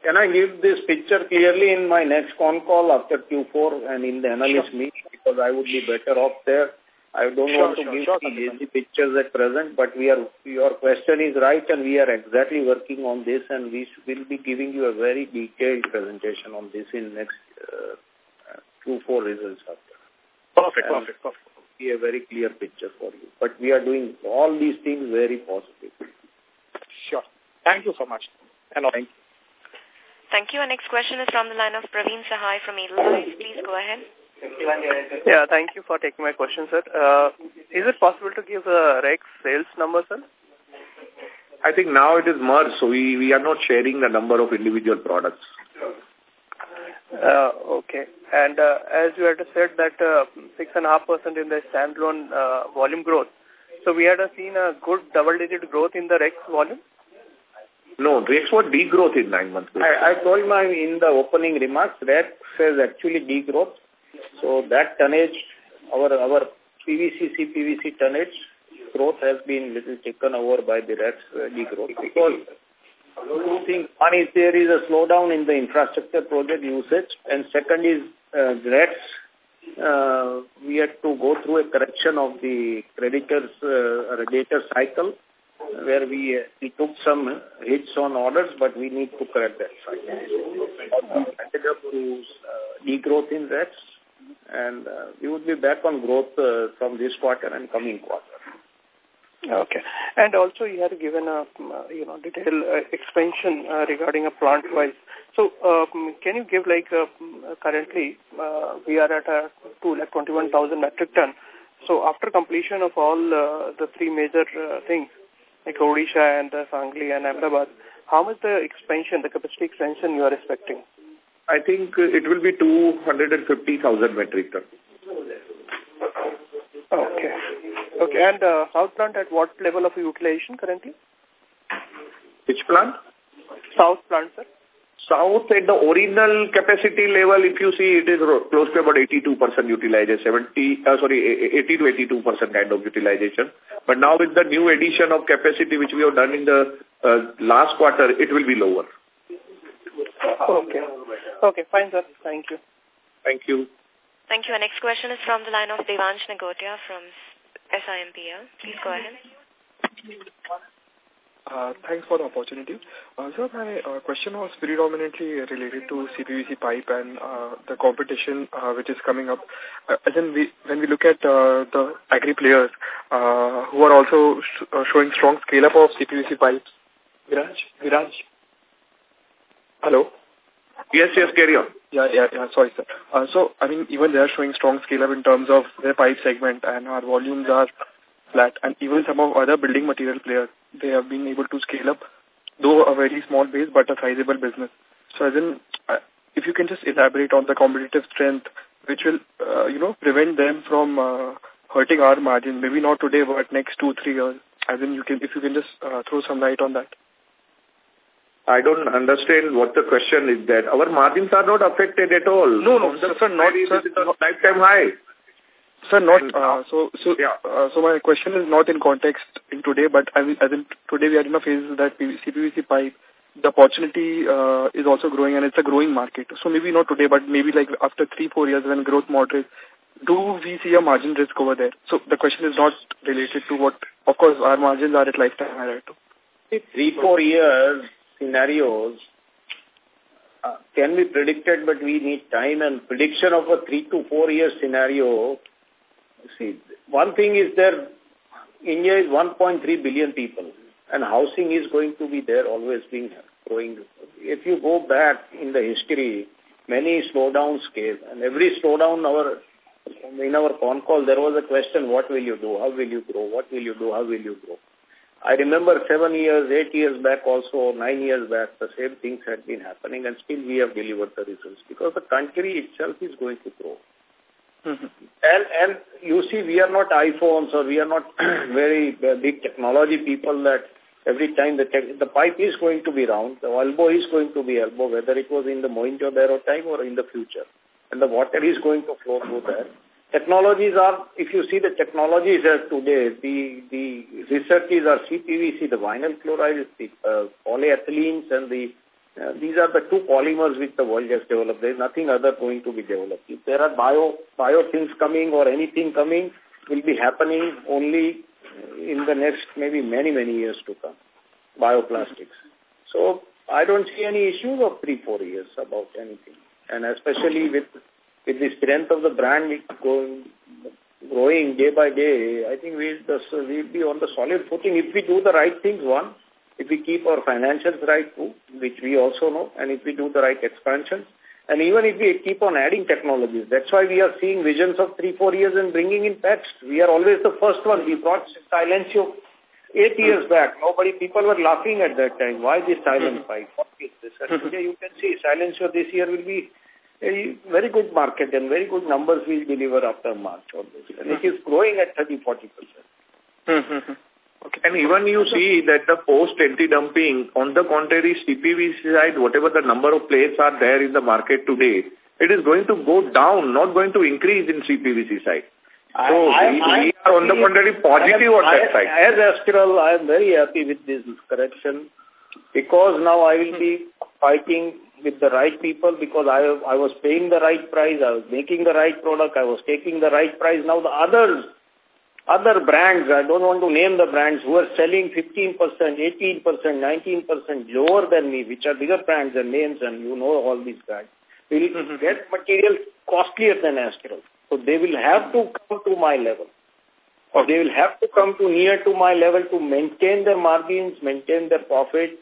Can I give this picture clearly in my next con call after Q4 and in the analyst sure. meet because I would be better off there. I don't sure, want to sure, give sure, easy pictures at present, but we are your question is right and we are exactly working on this and we will be giving you a very detailed presentation on this in next uh, Q4 results after. Perfect, and perfect, perfect. Be a very clear picture for you. But we are doing all these things very positively. Sure. Thank you so much. And thank you. Thank you. Our next question is from the line of Praveen Sahai from Edelweiss. Please go ahead. Yeah, thank you for taking my question, sir. Uh, is it possible to give the Rex sales number, sir? I think now it is merged, so we, we are not sharing the number of individual products. Uh, okay. And uh, as you had said that 6.5% uh, in the standalone uh, volume growth, so we had seen a good double-digit growth in the Rex volume? No, Rex was degrowth in nine months. I, I told my in the opening remarks, Rex says actually degrowth. So that tonnage, our our PVC, CPVC tonnage growth has been little taken over by the Rex uh, degrowth because two things. One is there is a slowdown in the infrastructure project usage and second is uh, Rex uh, we had to go through a correction of the creditors uh, cycle where we, uh, we took some hits on orders, but we need to correct that cycle. So, ended up to uh, degrowth in Rex, and uh, we would be back on growth uh, from this quarter and coming quarter. Okay. And also you have given a, you know, detailed uh, expansion uh, regarding a plant-wise. So um, can you give like, uh, currently uh, we are at a 2 like 21,000 metric ton. So after completion of all uh, the three major uh, things, like Odisha and uh, Sangli and Ahmedabad, how much the expansion, the capacity expansion you are expecting? I think it will be 250,000 metric ton. Okay. Okay. And uh, South plant at what level of utilization currently? Which plant? South plant, sir. South at the original capacity level, if you see, it is close to about 82% utilization, 70, uh, sorry, 80 to 82% kind of utilization. But now with the new addition of capacity which we have done in the uh, last quarter, it will be lower. Okay. Okay, fine, sir. Thank you. Thank you. Thank you. Our next question is from the line of Devansh Nigotia from SIMPL. Please go ahead. Uh, thanks for the opportunity. Uh, sir, my uh, question was predominantly related to CPVC pipe and uh, the competition uh, which is coming up. Uh, as in, we, when we look at uh, the agri players uh, who are also sh uh, showing strong scale-up of CPVC pipes. Viraj? Viraj? Hello? Yes, yes, carry on. Yeah, yeah, yeah, sorry, sir. Uh, so, I mean, even they are showing strong scale-up in terms of their pipe segment and our volumes are flat. And even some of other building material players, they have been able to scale up, though a very small base, but a sizable business. So, as in, uh, if you can just elaborate on the competitive strength, which will, uh, you know, prevent them from uh, hurting our margin, maybe not today, but next two, three years. As in, you can, if you can just uh, throw some light on that. I don't understand what the question is that. Our margins are not affected at all. No, no, sir, sir not, sir, not, lifetime high. Sir, not, uh, so, so, yeah. uh, so my question is not in context in today, but I mean, as in today we are in a phase that CPVC pipe, the opportunity uh, is also growing and it's a growing market. So maybe not today, but maybe like after three, four years when growth moderates, do we see a margin risk over there? So the question is not related to what, of course, our margins are at lifetime high right Three, four years, scenarios uh, can be predicted, but we need time and prediction of a three to four year scenario. See, one thing is there, India is 1.3 billion people and housing is going to be there always being growing. If you go back in the history, many slowdowns came and every slowdown our in our phone call there was a question, what will you do? How will you grow? What will you do? How will you grow? I remember seven years, eight years back also, nine years back, the same things had been happening and still we have delivered the results because the country itself is going to grow. Mm -hmm. And and you see, we are not iPhones or we are not very big technology people that every time the the pipe is going to be round, the elbow is going to be elbow, whether it was in the Mohenjo-Daro time or in the future. And the water is going to flow through there. Technologies are, if you see the technologies as today, the, the researches are CPVC, the vinyl chloride, the uh, polyethylenes, and the uh, these are the two polymers which the world has developed. There is nothing other going to be developed. If there are bio, bio things coming or anything coming, will be happening only in the next maybe many, many years to come, bioplastics. So I don't see any issues of three, four years about anything. And especially with with the strength of the brand going, growing day by day, I think we'll, we'll be on the solid footing if we do the right things, one, if we keep our financials right too, which we also know, and if we do the right expansion, and even if we keep on adding technologies. That's why we are seeing visions of three, four years and bringing in pets. We are always the first one. We brought Silencio eight years back. Nobody, people were laughing at that time. Why this silent pipe? Mm-hmm. What is this? And today you can see Silencio this year will be a very good market and very good numbers we deliver after March always. And it is growing at 30-40%. Mm-hmm. Okay. And even you see that the post-anti-dumping, on the contrary, CPVC side, whatever the number of players are there in the market today, it is going to go down, not going to increase in CPVC side. So I, we, I, we are on the contrary positive on that side. As Astral, I am very happy with this correction because now I will be fighting with the right people because I I was paying the right price, I was making the right product, I was taking the right price. Now the others, other brands, I don't want to name the brands, who are selling 15%, 18%, 19% lower than me, which are bigger brands and names and you know all these guys, will mm-hmm. get material costlier than Astral. So they will have to come to my level. Or they will have to come to near to my level to maintain their margins, maintain their profits,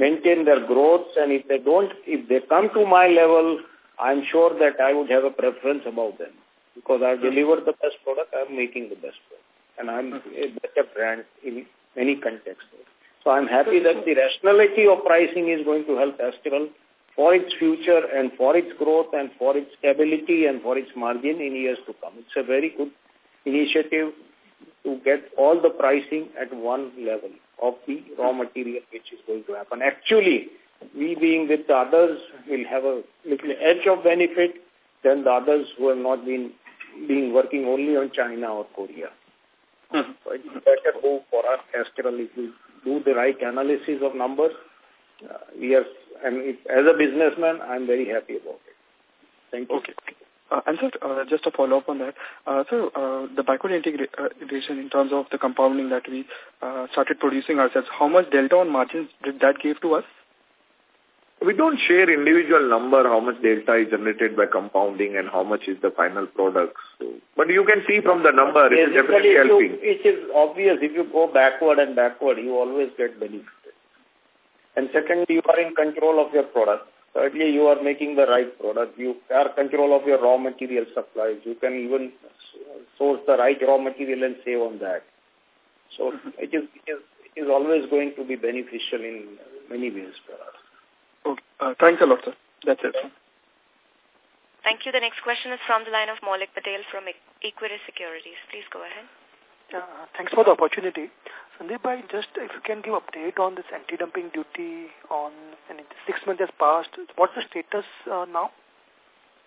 maintain their growth. And if they don't, if they come to my level, I'm sure that I would have a preference about them. Because I've delivered the best product, I'm making the best product. And I'm a better brand in many contexts. So I'm happy that the rationality of pricing is going to help Astral for its future and for its growth and for its stability and for its margin in years to come. It's a very good initiative to get all the pricing at one level of the raw material which is going to happen. Actually, we being with the others will have a little edge of benefit than the others who have not been being working only on China or Korea. Mm -hmm. So it's better move for us, Astral, if we do the right analysis of numbers. Uh, we are and if, as a businessman, I'm very happy about it. Thank you. Okay. Uh, and sir, uh, just a follow-up on that. Uh, sir, uh, the backward uh, integration in terms of the compounding that we uh, started producing ourselves, how much delta on margins did that give to us? We don't share individual number, how much delta is generated by compounding and how much is the final product. So, but you can see from the number, it is definitely helping. It is obvious if you go backward and backward, you always get benefit. And secondly, you are in control of your product. Thirdly, you are making the right product. You are control of your raw material supplies. You can even source the right raw material and save on that. So mm-hmm. it is, it is it is always going to be beneficial in many ways for us. Okay. Uh, thanks a lot, sir. That's it. Thank you. The next question is from the line of Maulik Patel from Equirus Securities. Please go ahead. Uh, thanks for the opportunity. Sandeep Bhai, just if you can give update on this anti-dumping duty on and six months has passed. What's the status uh, now?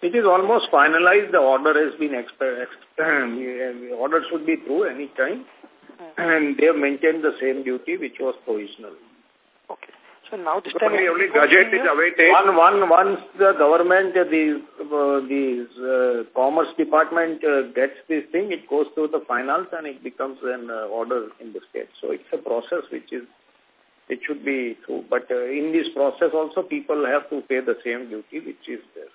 It is almost finalized. The order has been expired. the order should be through any time. Hmm. And they have maintained the same duty which was provisional. Okay. So now this time... Only, only gazette is awaited. One, one, once the government, uh, the, uh, the uh, Commerce Department uh, gets this thing, it goes through the finals and it becomes an uh, order in the state. So it's a process which is, it should be through. But uh, in this process also people have to pay the same duty which is there.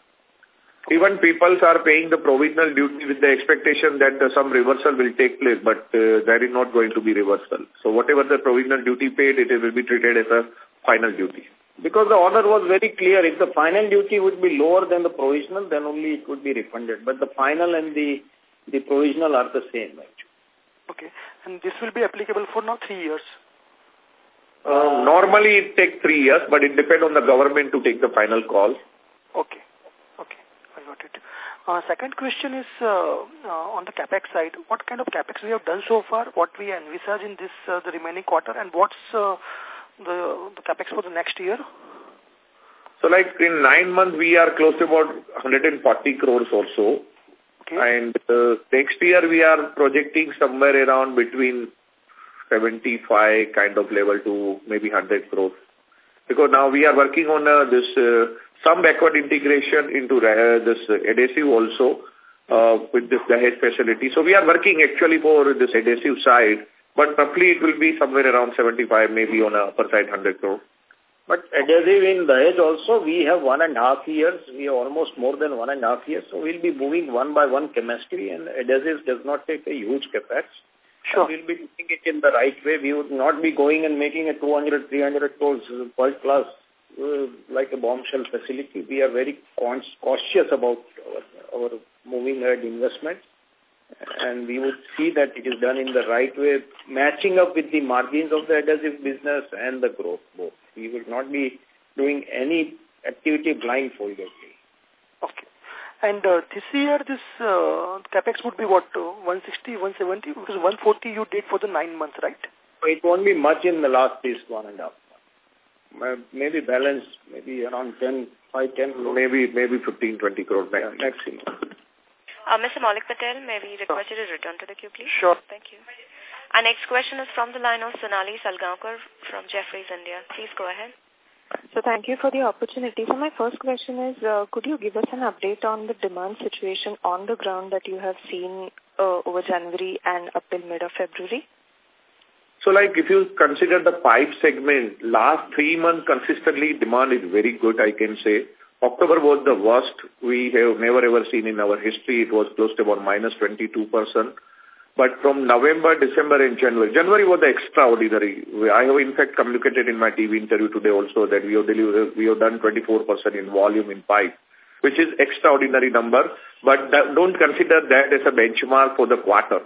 Even people are paying the provisional duty with the expectation that uh, some reversal will take place, but uh, there is not going to be reversal. So whatever the provisional duty paid, it will be treated as a final duty? Because the order was very clear. If the final duty would be lower than the provisional, then only it would be refunded. But the final and the, the provisional are the same. Actually. Okay. And this will be applicable for now three years? Uh, normally it takes three years, but it depends on the government to take the final call. Okay. Okay. I got it. Uh, second question is uh, uh, on the capex side. What kind of capex we have done so far? What we envisage in this uh, the remaining quarter, and what's uh, the, the capex for the next year? So like in nine months, we are close to about 140 crores or so. Okay. And uh, next year, we are projecting somewhere around between 75 kind of level to maybe 100 crores. Because now we are working on uh, this uh, some backward integration into uh, this adhesive also uh, with this Dahej facility. So we are working actually for this adhesive side but roughly it will be somewhere around 75, maybe on a upper side 100 crore. But adhesive in the Dahej also, we have one and a half years. We are almost more than one and a half years. So we'll be moving one by one chemistry and adhesives does not take a huge capex. Sure. we'll be doing it in the right way. We would not be going and making a 200, 300 crores world class uh, like a bombshell facility. We are very cautious about our, our moving ahead investments and we would see that it is done in the right way, matching up with the margins of the adhesive business and the growth both. We will not be doing any activity blindfoldedly. Okay. And uh, this year, this uh, capex would be what, uh, 160, 170? Because 140 you did for the nine months, right? It won't be much in the last this one and a half. Uh, maybe balance, maybe around 10, 5, 10 Maybe, maybe 15, 20 crore yeah, maximum. Uh, Mr. Maulik Patel, may we request you to return to the queue, please? Sure. Thank you. Our next question is from the line of Sonali Salgaonkar from Jefferies India. Please go ahead. So thank you for the opportunity. So my first question is, uh, could you give us an update on the demand situation on the ground that you have seen uh, over January and up till mid of February? So like if you consider the pipe segment, last three months consistently demand is very good, I can say. October was the worst we have never ever seen in our history. It was close to about minus 22%. But from November, December and January, January was the extraordinary. I have in fact communicated in my TV interview today also that we have, delivered, we have done 24% in volume in pipe, which is extraordinary number. But don't consider that as a benchmark for the quarter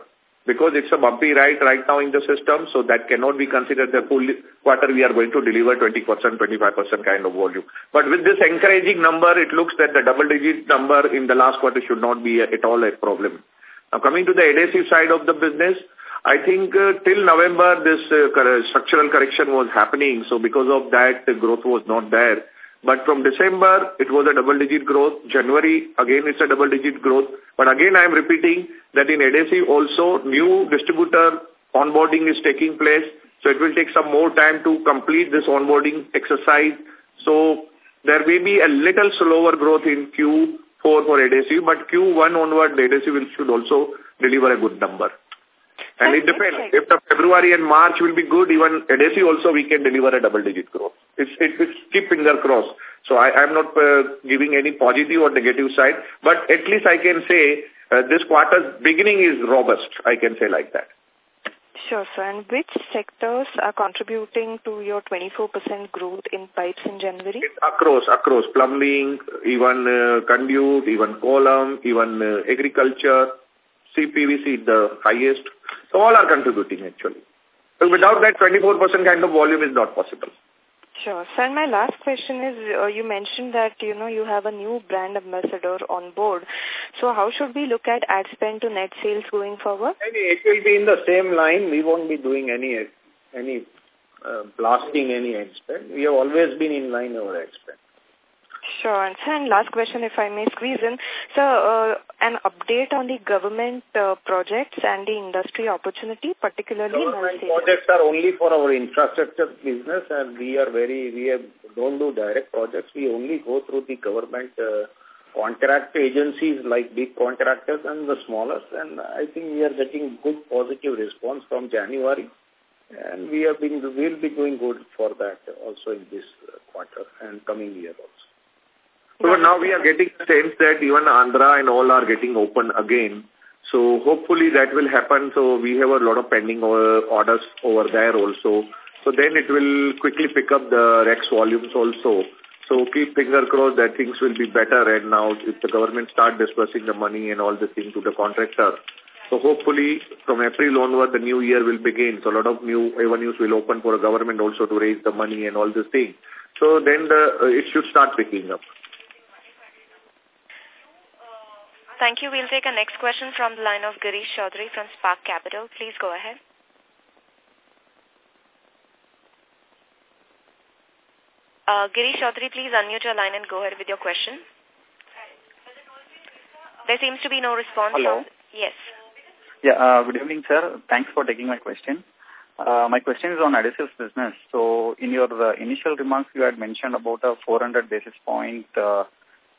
because it's a bumpy ride right now in the system, so that cannot be considered the full quarter we are going to deliver 20%, 25% kind of volume. But with this encouraging number, it looks that the double-digit number in the last quarter should not be at all a problem. Now, coming to the adhesive side of the business, I think uh, till November, this uh, structural correction was happening. So because of that, the growth was not there. But from December, it was a double-digit growth. January, again, it's a double-digit growth. But again, I am repeating that in adhesive also, new distributor onboarding is taking place. So it will take some more time to complete this onboarding exercise. So there may be a little slower growth in Q 4 for adhesive, but Q1 onward, the adhesive should also deliver a good number. And it depends. If the February and March will be good, even adhesive also we can deliver a double-digit growth. It's, it, it's keep finger crossed. So I, I'm not uh, giving any positive or negative side, but at least I can say uh, this quarter's beginning is robust. I can say like that. Sure, sir. And which sectors are contributing to your 24% growth in pipes in January? It's across, across plumbing, even uh, conduit, even column, even uh, agriculture, CPVC the highest. So all are contributing actually. So without that 24% kind of volume is not possible. Sure. Sir, my last question is, uh, you mentioned that, you know, you have a new brand ambassador on board. So how should we look at ad spend to net sales going forward? It will be in the same line. We won't be doing any any uh, blasting any ad spend. We have always been in line our ad spend. Sure. And, sir, and last question, if I may squeeze in. Sir, uh, an update on the government uh, projects and the industry opportunity, particularly government projects are only for our infrastructure business and we are very, we have, don't do direct projects. We only go through the government uh, contract agencies like big contractors and the smallest. And I think we are getting good positive response from January. And we have been, we'll be doing good for that also in this quarter and coming year also. So now we are getting the sense that even Andhra and all are getting open again. So hopefully that will happen. So we have a lot of pending orders over there also. So then it will quickly pick up the Rex volumes also. So keep finger crossed that things will be better and now if the government start dispersing the money and all this thing to the contractor. So hopefully from April onward the new year will begin. So a lot of new avenues will open for a government also to raise the money and all this thing. So then the, uh, it should start picking up. Thank you. We'll take a next question from the line of Girish Chaudhary from Spark Capital. Please go ahead. Uh, Girish Chaudhary, please unmute your line and go ahead with your question. There seems to be no response. Hello. Yes. Yeah, uh, good evening, sir. Thanks for taking my question. Uh, my question is on adhesives business. So in your uh, initial remarks, you had mentioned about a 400 basis point uh,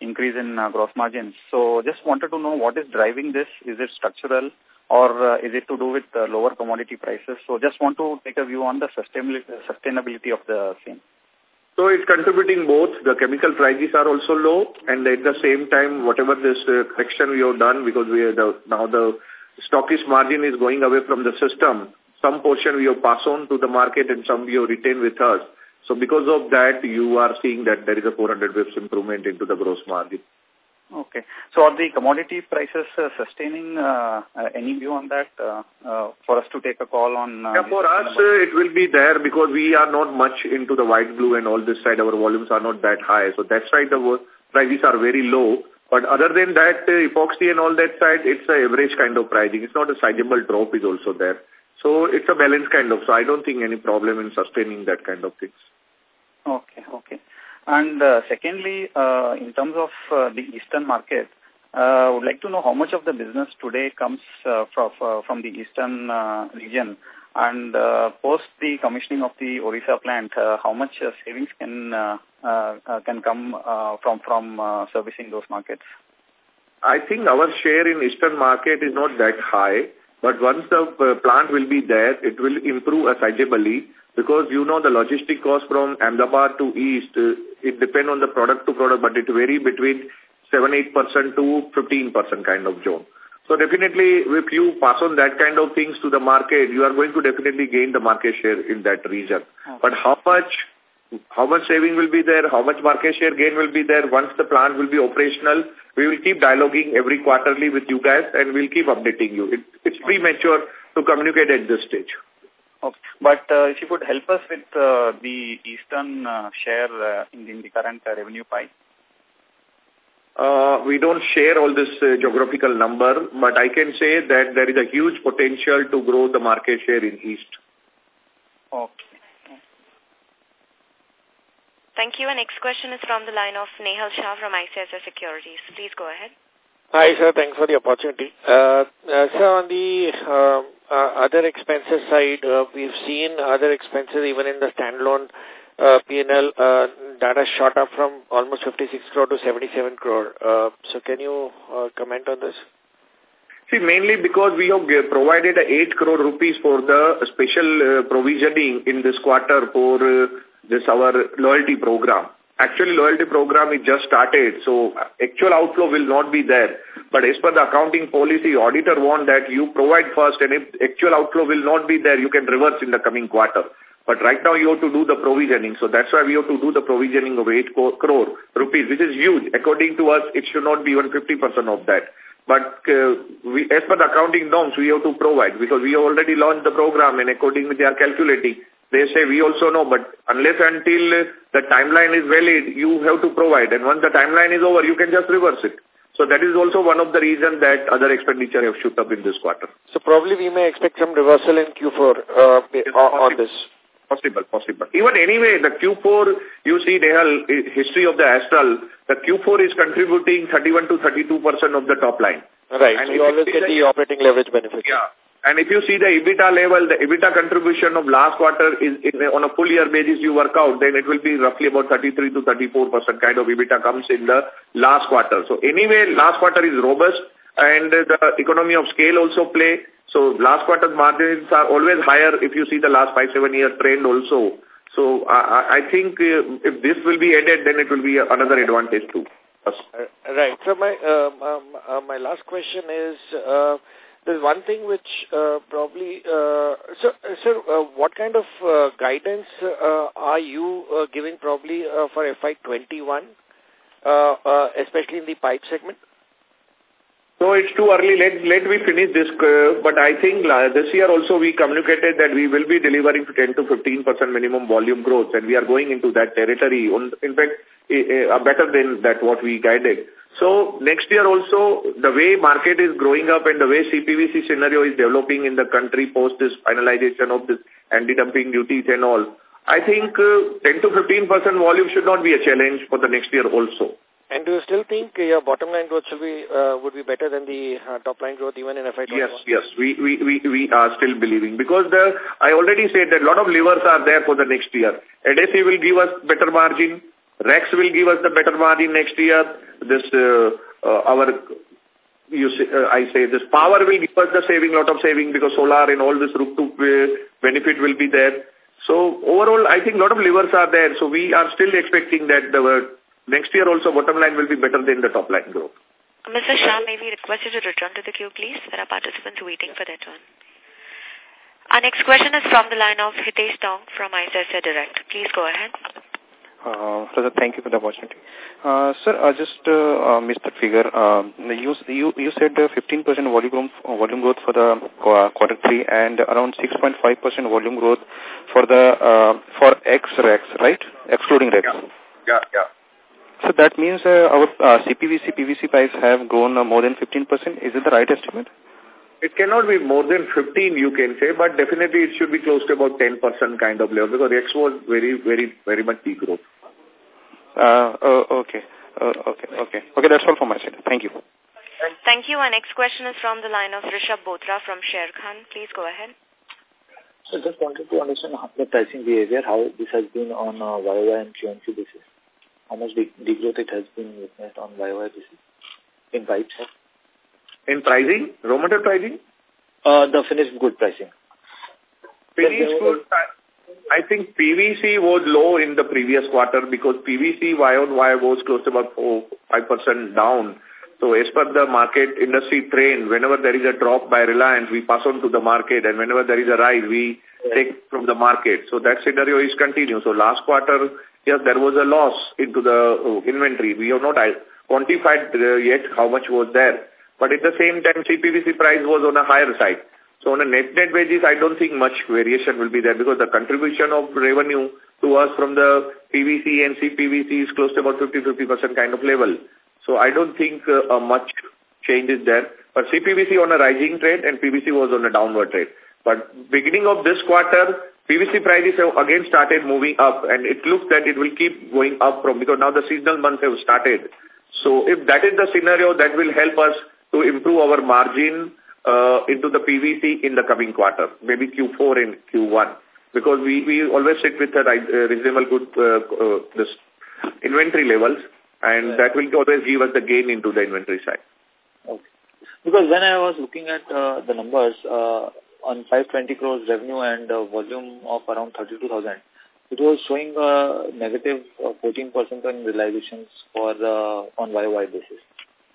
increase in uh, gross margins. So just wanted to know what is driving this. Is it structural or uh, is it to do with uh, lower commodity prices? So just want to take a view on the sustainability, of the same. So it's contributing both. The chemical prices are also low and at the same time, whatever this uh, correction we have done because we are the, now the stockist margin is going away from the system. Some portion we have passed on to the market and some we have retained with us. So because of that, you are seeing that there is a 400 basis improvement into the gross margin. Okay. So are the commodity prices uh, sustaining uh, uh, any view on that uh, uh, for us to take a call on? Uh, yeah, for us, uh, it will be there because we are not much into the white glue and all this side. Our volumes are not that high. So that's why the prices are very low. But other than that, uh, epoxy and all that side, it's a average kind of pricing. It's not a sizable drop is also there. So it's a balanced kind of. So I don't think any problem in sustaining that kind of things. Okay, okay. And uh, secondly, uh, in terms of uh, the eastern market, I uh, would like to know how much of the business today comes uh, from, uh, from the eastern region and post the commissioning of the Orissa plant, how much savings can can come from from servicing those markets? I think our share in eastern market is not that high, but once the plant will be there, it will improve sizably because you know the logistic cost from Ahmedabad to east, uh, it depends on the product to product, but it vary between 7-8% to 15% kind of zone. So definitely, if you pass on that kind of things to the market, you are going to definitely gain the market share in that region. Okay. But how much how much saving will be there, how much market share gain will be there once the plant will be operational. We will keep dialoguing every quarterly with you guys and we'll keep updating you. It, it's premature to communicate at this stage. Okay. But uh, if you could help us with uh, the eastern uh, share uh, in, in the current uh, revenue pie. Uh, we don't share all this uh, geographical number, but I can say that there is a huge potential to grow the market share in East. Okay. Thank you. Our next question is from the line of Nehal Shah from ICICI Securities. Please go ahead. Hi, sir. Thanks for the opportunity. Uh, uh, sir, on the uh, uh, other expenses side, uh, we've seen other expenses even in the standalone uh, P&L uh, data shot up from almost 56 crore to 77 crore. Uh, so can you uh, comment on this? See, mainly because we have provided 8 crore rupees for the special uh, provisioning in this quarter for uh, this our loyalty program. Actually, loyalty program is just started, so actual outflow will not be there. But as per the accounting policy, auditor want that you provide first, and if actual outflow will not be there, you can reverse in the coming quarter. But right now you have to do the provisioning. So that's why we have to do the provisioning of 8 crore rupees, which is huge. According to us, it should not be even 50% of that. But uh, we, as per the accounting norms, we have to provide because we have already launched the program and accordingly they are calculating. They say we also know, but unless until the timeline is valid, you have to provide. And once the timeline is over, you can just reverse it. So that is also one of the reasons that other expenditure have shoot up in this quarter. So probably we may expect some reversal in Q4 uh, yes, on this. Possible, possible. Even anyway, the Q4, you see, Nehal, history of the Astral, the Q4 is contributing 31 to 32% of the top line. Right. And you always get the, the operating leverage benefit. Yeah. And if you see the EBITDA level, the EBITDA contribution of last quarter is, is on a full year basis you work out, then it will be roughly about 33 to 34% kind of EBITDA comes in the last quarter. So anyway, last quarter is robust and the economy of scale also play. So last quarter's margins are always higher if you see the last five, seven year trend also. So I, I think uh, if this will be added, then it will be another advantage too. Uh, right. So my um, um, uh, my last question is, uh, there's one thing which uh, probably, uh, sir, uh, what kind of uh, guidance uh, are you uh, giving probably uh, for FY21, uh, uh, especially in the pipe segment? No, it's too early. Let, let me finish this. Uh, but I think uh, this year also we communicated that we will be delivering 10 to 15% minimum volume growth and we are going into that territory. In fact, better than that what we guided. So next year also, the way market is growing up and the way CPVC scenario is developing in the country post this finalization of this anti-dumping duties and all, I think uh, 10 to 15% volume should not be a challenge for the next year also. And do you still think your bottom line growth should be uh, would be better than the uh, top line growth even in FY21? Yes, yes, we, we, we, we are still believing because the I already said that a lot of levers are there for the next year. Adhesive will give us better margin. Rex will give us the better margin next year. This uh, uh, our you say, uh, I say this power will give us the saving, lot of saving because solar and all this rooftop uh, benefit will be there. So overall, I think lot of levers are there. So we are still expecting that the Next year also bottom line will be better than the top line growth. Mr. Shah, may we request you to return to the queue, please? There are participants waiting for their turn. Our next question is from the line of Hitesh Taunk from ICICI Direct. Please go ahead. Uh, thank you for the opportunity. Uh, sir, I just uh, uh, missed the figure. Uh, you, you, you said 15% volume growth, volume growth for the quarter three and around 6.5% volume growth for the uh, for X Rex, right? Excluding Rex. Yeah, yeah. yeah. So that means uh, our uh, CPVC, PVC pipes have grown uh, more than 15%. Is it the right estimate? It cannot be more than 15, you can say, but definitely it should be close to about 10% kind of level because Rex was very, very, very much degrowth. Uh, oh, okay. Uh, okay, okay. Okay, that's all from my side. Thank you. Thank you. Our next question is from the line of Rishabh Botra from Sharekhan. Please go ahead. So just wanted to understand how the pricing behavior, how this has been on a YOY and QNQ basis. How much degrowth it has been witnessed on YOY basis in pipes? In pricing? Raw material pricing? Uh, the finished good pricing. Finished good, I think PVC was low in the previous quarter because PVC Y on Y was close to about 4 5% down. So as per the market industry trend, whenever there is a drop by Reliance, we pass on to the market and whenever there is a rise, we take from the market. So that scenario is continued. So last quarter, yes, there was a loss into the uh, inventory. We have not quantified uh, yet how much was there. But at the same time, CPVC price was on a higher side. So on a net-net basis, I don't think much variation will be there because the contribution of revenue to us from the PVC and CPVC is close to about 50-50% kind of level. So I don't think uh, much change is there. But CPVC on a rising trend and PVC was on a downward trend. But beginning of this quarter, PVC prices have again started moving up and it looks that it will keep going up from because now the seasonal months have started. So if that is the scenario, that will help us to improve our margin uh, into the PVC in the coming quarter, maybe Q4 and Q1. Because we, we always sit with a reasonable good uh, uh, this inventory levels and that will always give us the gain into the inventory side. Okay. Because when I was looking at uh, the numbers uh, on 520 crores revenue and uh, volume of around 32,000, it was showing a negative 14% uh, on realizations for uh, on YY basis.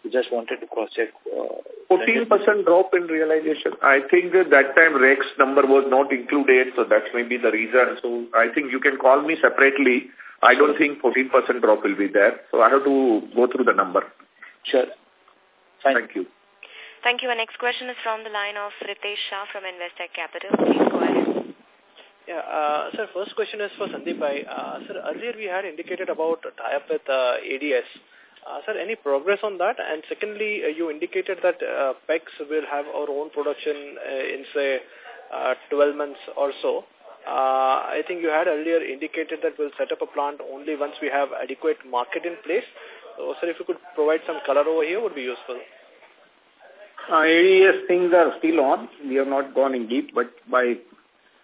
We just wanted to cross-check. Uh, 14% drop in realization. I think that, that time REX number was not included, so that may be the reason. So I think you can call me separately I don't think 14% drop will be there. So I have to go through the number. Sure. Fine. Thank you. Thank you. Our next question is from the line of Ritesh Shah from Investec Capital. Please go ahead. Yeah, uh, sir, first question is for Sandeep Bhai. Uh, sir, earlier we had indicated about tie-up with uh, ADS. Uh, sir, any progress on that? And secondly, uh, you indicated that uh, will have our own production uh, in, say, uh, 12 months or so. Uh, I think you had earlier indicated that we'll set up a plant only once we have adequate market in place. So, sir, if you could provide some color over here would be useful. Uh, ADS things are still on. We have not gone in deep, but by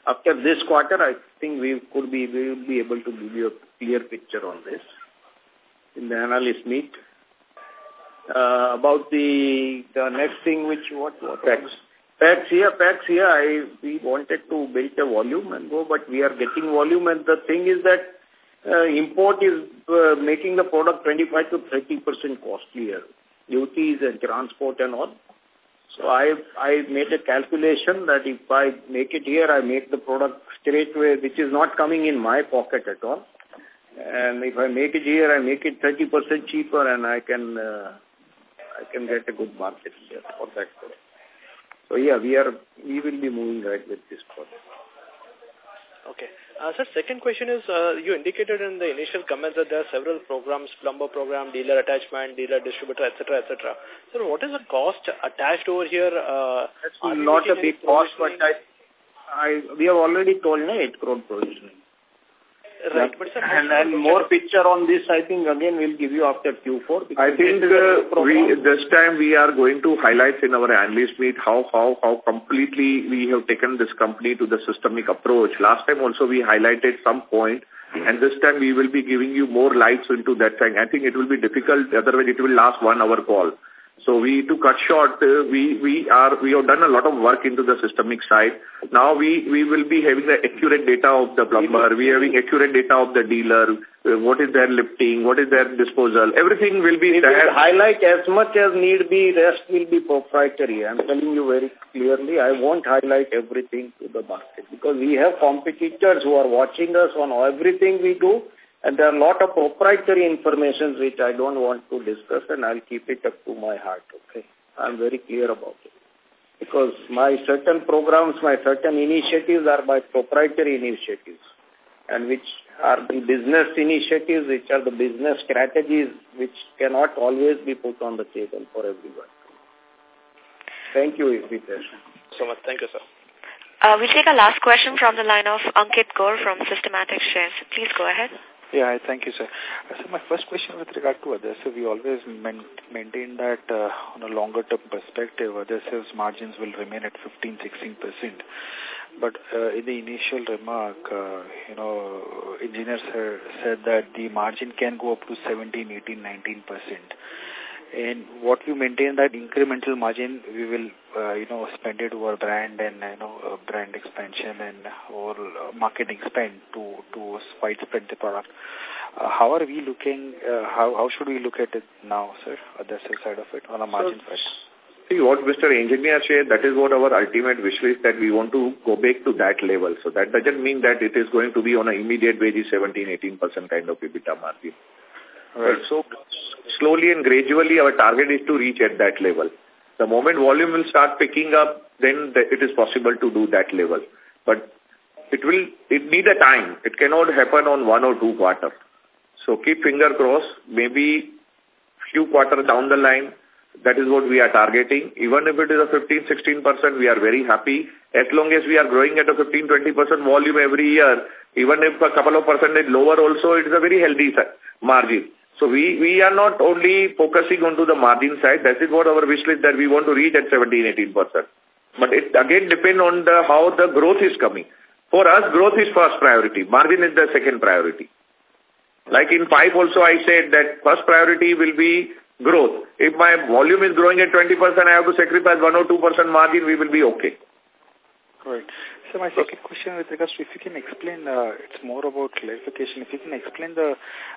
after this quarter, I think we could be we will be able to give you a clear picture on this in the analyst meet. Uh, about the the next thing, which what what PEX. PEX here, PEX here, I, we wanted to build a volume and go, but we are getting volume and the thing is that uh, import is uh, making the product 25 to 30% costlier, duties and transport and all. So I I made a calculation that if I make it here, I make the product straight away, which is not coming in my pocket at all. And if I make it here, I make it 30% cheaper and I can uh, I can get a good market here for that product. So yeah, we are we will be moving right with this project. Okay. Uh, sir, second question is, uh, you indicated in the initial comments that there are several programs, plumber program, dealer attachment, dealer distributor, etc., etc. So what is the cost attached over here? Uh, That's not a big cost, but I, I, we have already told, no, 8 crore provisioning. Right. But sir, and then more picture on this, I think, again, we'll give you after Q4. I think uh, we this time we are going to highlight in our analyst meet how, how, how completely we have taken this company to the systemic approach. Last time also we highlighted some point and this time we will be giving you more lights into that thing. I think it will be difficult, otherwise it will last one hour call. So we, to cut short, uh, we, we are, we have done a lot of work into the systemic side. Now we, we will be having the accurate data of the plumber, we are having accurate data of the dealer, uh, what is their lifting, what is their disposal, everything will be we there. Will highlight as much as need be, rest will be proprietary. I'm telling you very clearly, I won't highlight everything to the market because we have competitors who are watching us on everything we do and there are a lot of proprietary information which I don't want to discuss and I'll keep it up to my heart, okay? I'm very clear about it. Because my certain programs, my certain initiatives are my proprietary initiatives. and which are the business initiatives, which are the business strategies, which cannot always be put on the table for everyone. Thank you, Ritesh. So much. Thank you, sir. Uh, we'll take a last question from the line of Ankit Gaur from Systematix Shares. Please go ahead. Yeah, thank you, sir. Uh, so my first question with regard to adhesive, we always maintain that uh, on a longer term perspective, adhesives margins will remain at 15-16%. But uh, in the initial remark, uh, you know, engineers said that the margin can go up to 17, 18, 19 percent. And what we maintain that incremental margin, we will, uh, you know, spend it over brand and, you know, uh, brand expansion and or uh, marketing spend to, to widespread the product. Uh, how are we looking, uh, how, how should we look at it now, sir, at the side of it on a margin so, See, what Mr. Engineer said, that is what our ultimate wish is that we want to go back to that level. So that doesn't mean that it is going to be on an immediate basis 17-18% kind of EBITDA margin. Right. So slowly and gradually our target is to reach at that level. The moment volume will start picking up, then the, it is possible to do that level. But it will, it need a time. It cannot happen on one or two quarters. So keep finger crossed. Maybe few quarters down the line, that is what we are targeting. Even if it is a 15-16%, we are very happy. As long as we are growing at a 15-20% volume every year, even if a couple of percentage lower also, it is a very healthy margin. So we, we are not only focusing onto the margin side. That is what our wish list that we want to reach at 17-18%. But it again depend on the, how the growth is coming. For us, growth is first priority. Margin is the second priority. Like in pipe also I said that first priority will be growth. If my volume is growing at 20%, I have to sacrifice 1 or 2% margin, we will be okay. Right. My second question with regards to if you can explain, uh, it's more about clarification. If you can explain the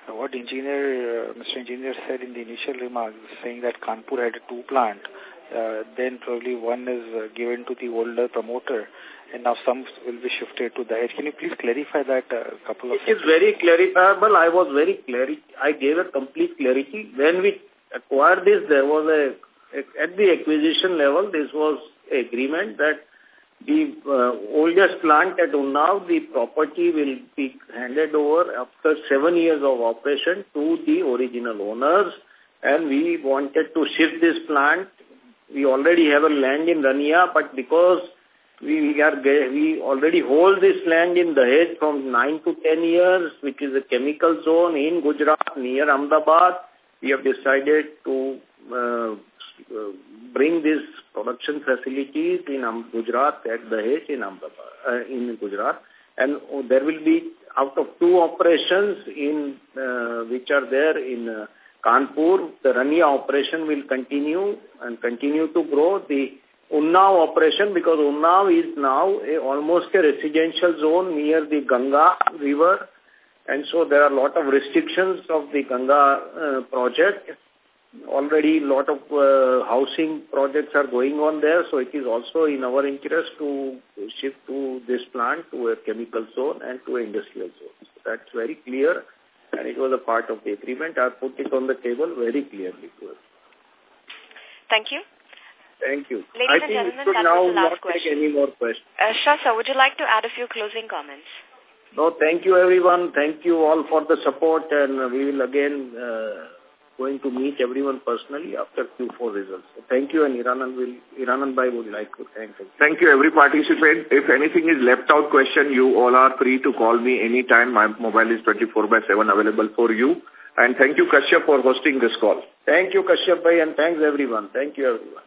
uh, what engineer, uh, Mr. Engineer said in the initial remarks, saying that Kanpur had two plant, uh, then probably one is uh, given to the older promoter, and now some will be shifted to the Can you please clarify that a uh, couple of? It is very clarifiable. I was very clear. I gave a complete clarity when we acquired this. There was a at the acquisition level. This was agreement that the uh, oldest plant at Unnao, the property will be handed over after seven years of operation to the original owners. And we wanted to shift this plant. We already have a land in Rania, but because we are we already hold this land in Dahej from 9 to 10 years, which is a chemical zone in Gujarat near Ahmedabad, we have decided to uh, bring these production facilities in um, Gujarat at Dahej in Ahmedabad, uh, in Gujarat. And oh, there will be out of two operations in uh, which are there in uh, Kanpur, the Rania operation will continue and continue to grow. The Unnao operation, because Unnao is now a, almost a residential zone near the Ganga river, and so there are a lot of restrictions of the Ganga uh, project already a lot of uh, housing projects are going on there, so it is also in our interest to shift to this plant to a chemical zone and to an industrial zone. So that's very clear, and it was a part of the agreement. I put it on the table very clearly to us. Thank you. Thank you. Ladies I and gentlemen, that now was the last not question. take any more questions. Uh, sir. Would you like to add a few closing comments? No, thank you, everyone. Thank you all for the support, and we will again uh, going to meet everyone personally after Q4 results. So thank you, and Hiranand will Hiranand Bhai would like to thank you. Thank you, every participant. If anything is left out question, you all are free to call me anytime. My mobile is 24 by 7 available for you. And thank you, Kashyap, for hosting this call. Thank you, Kashyap Bhai, and thanks everyone. Thank you, everyone.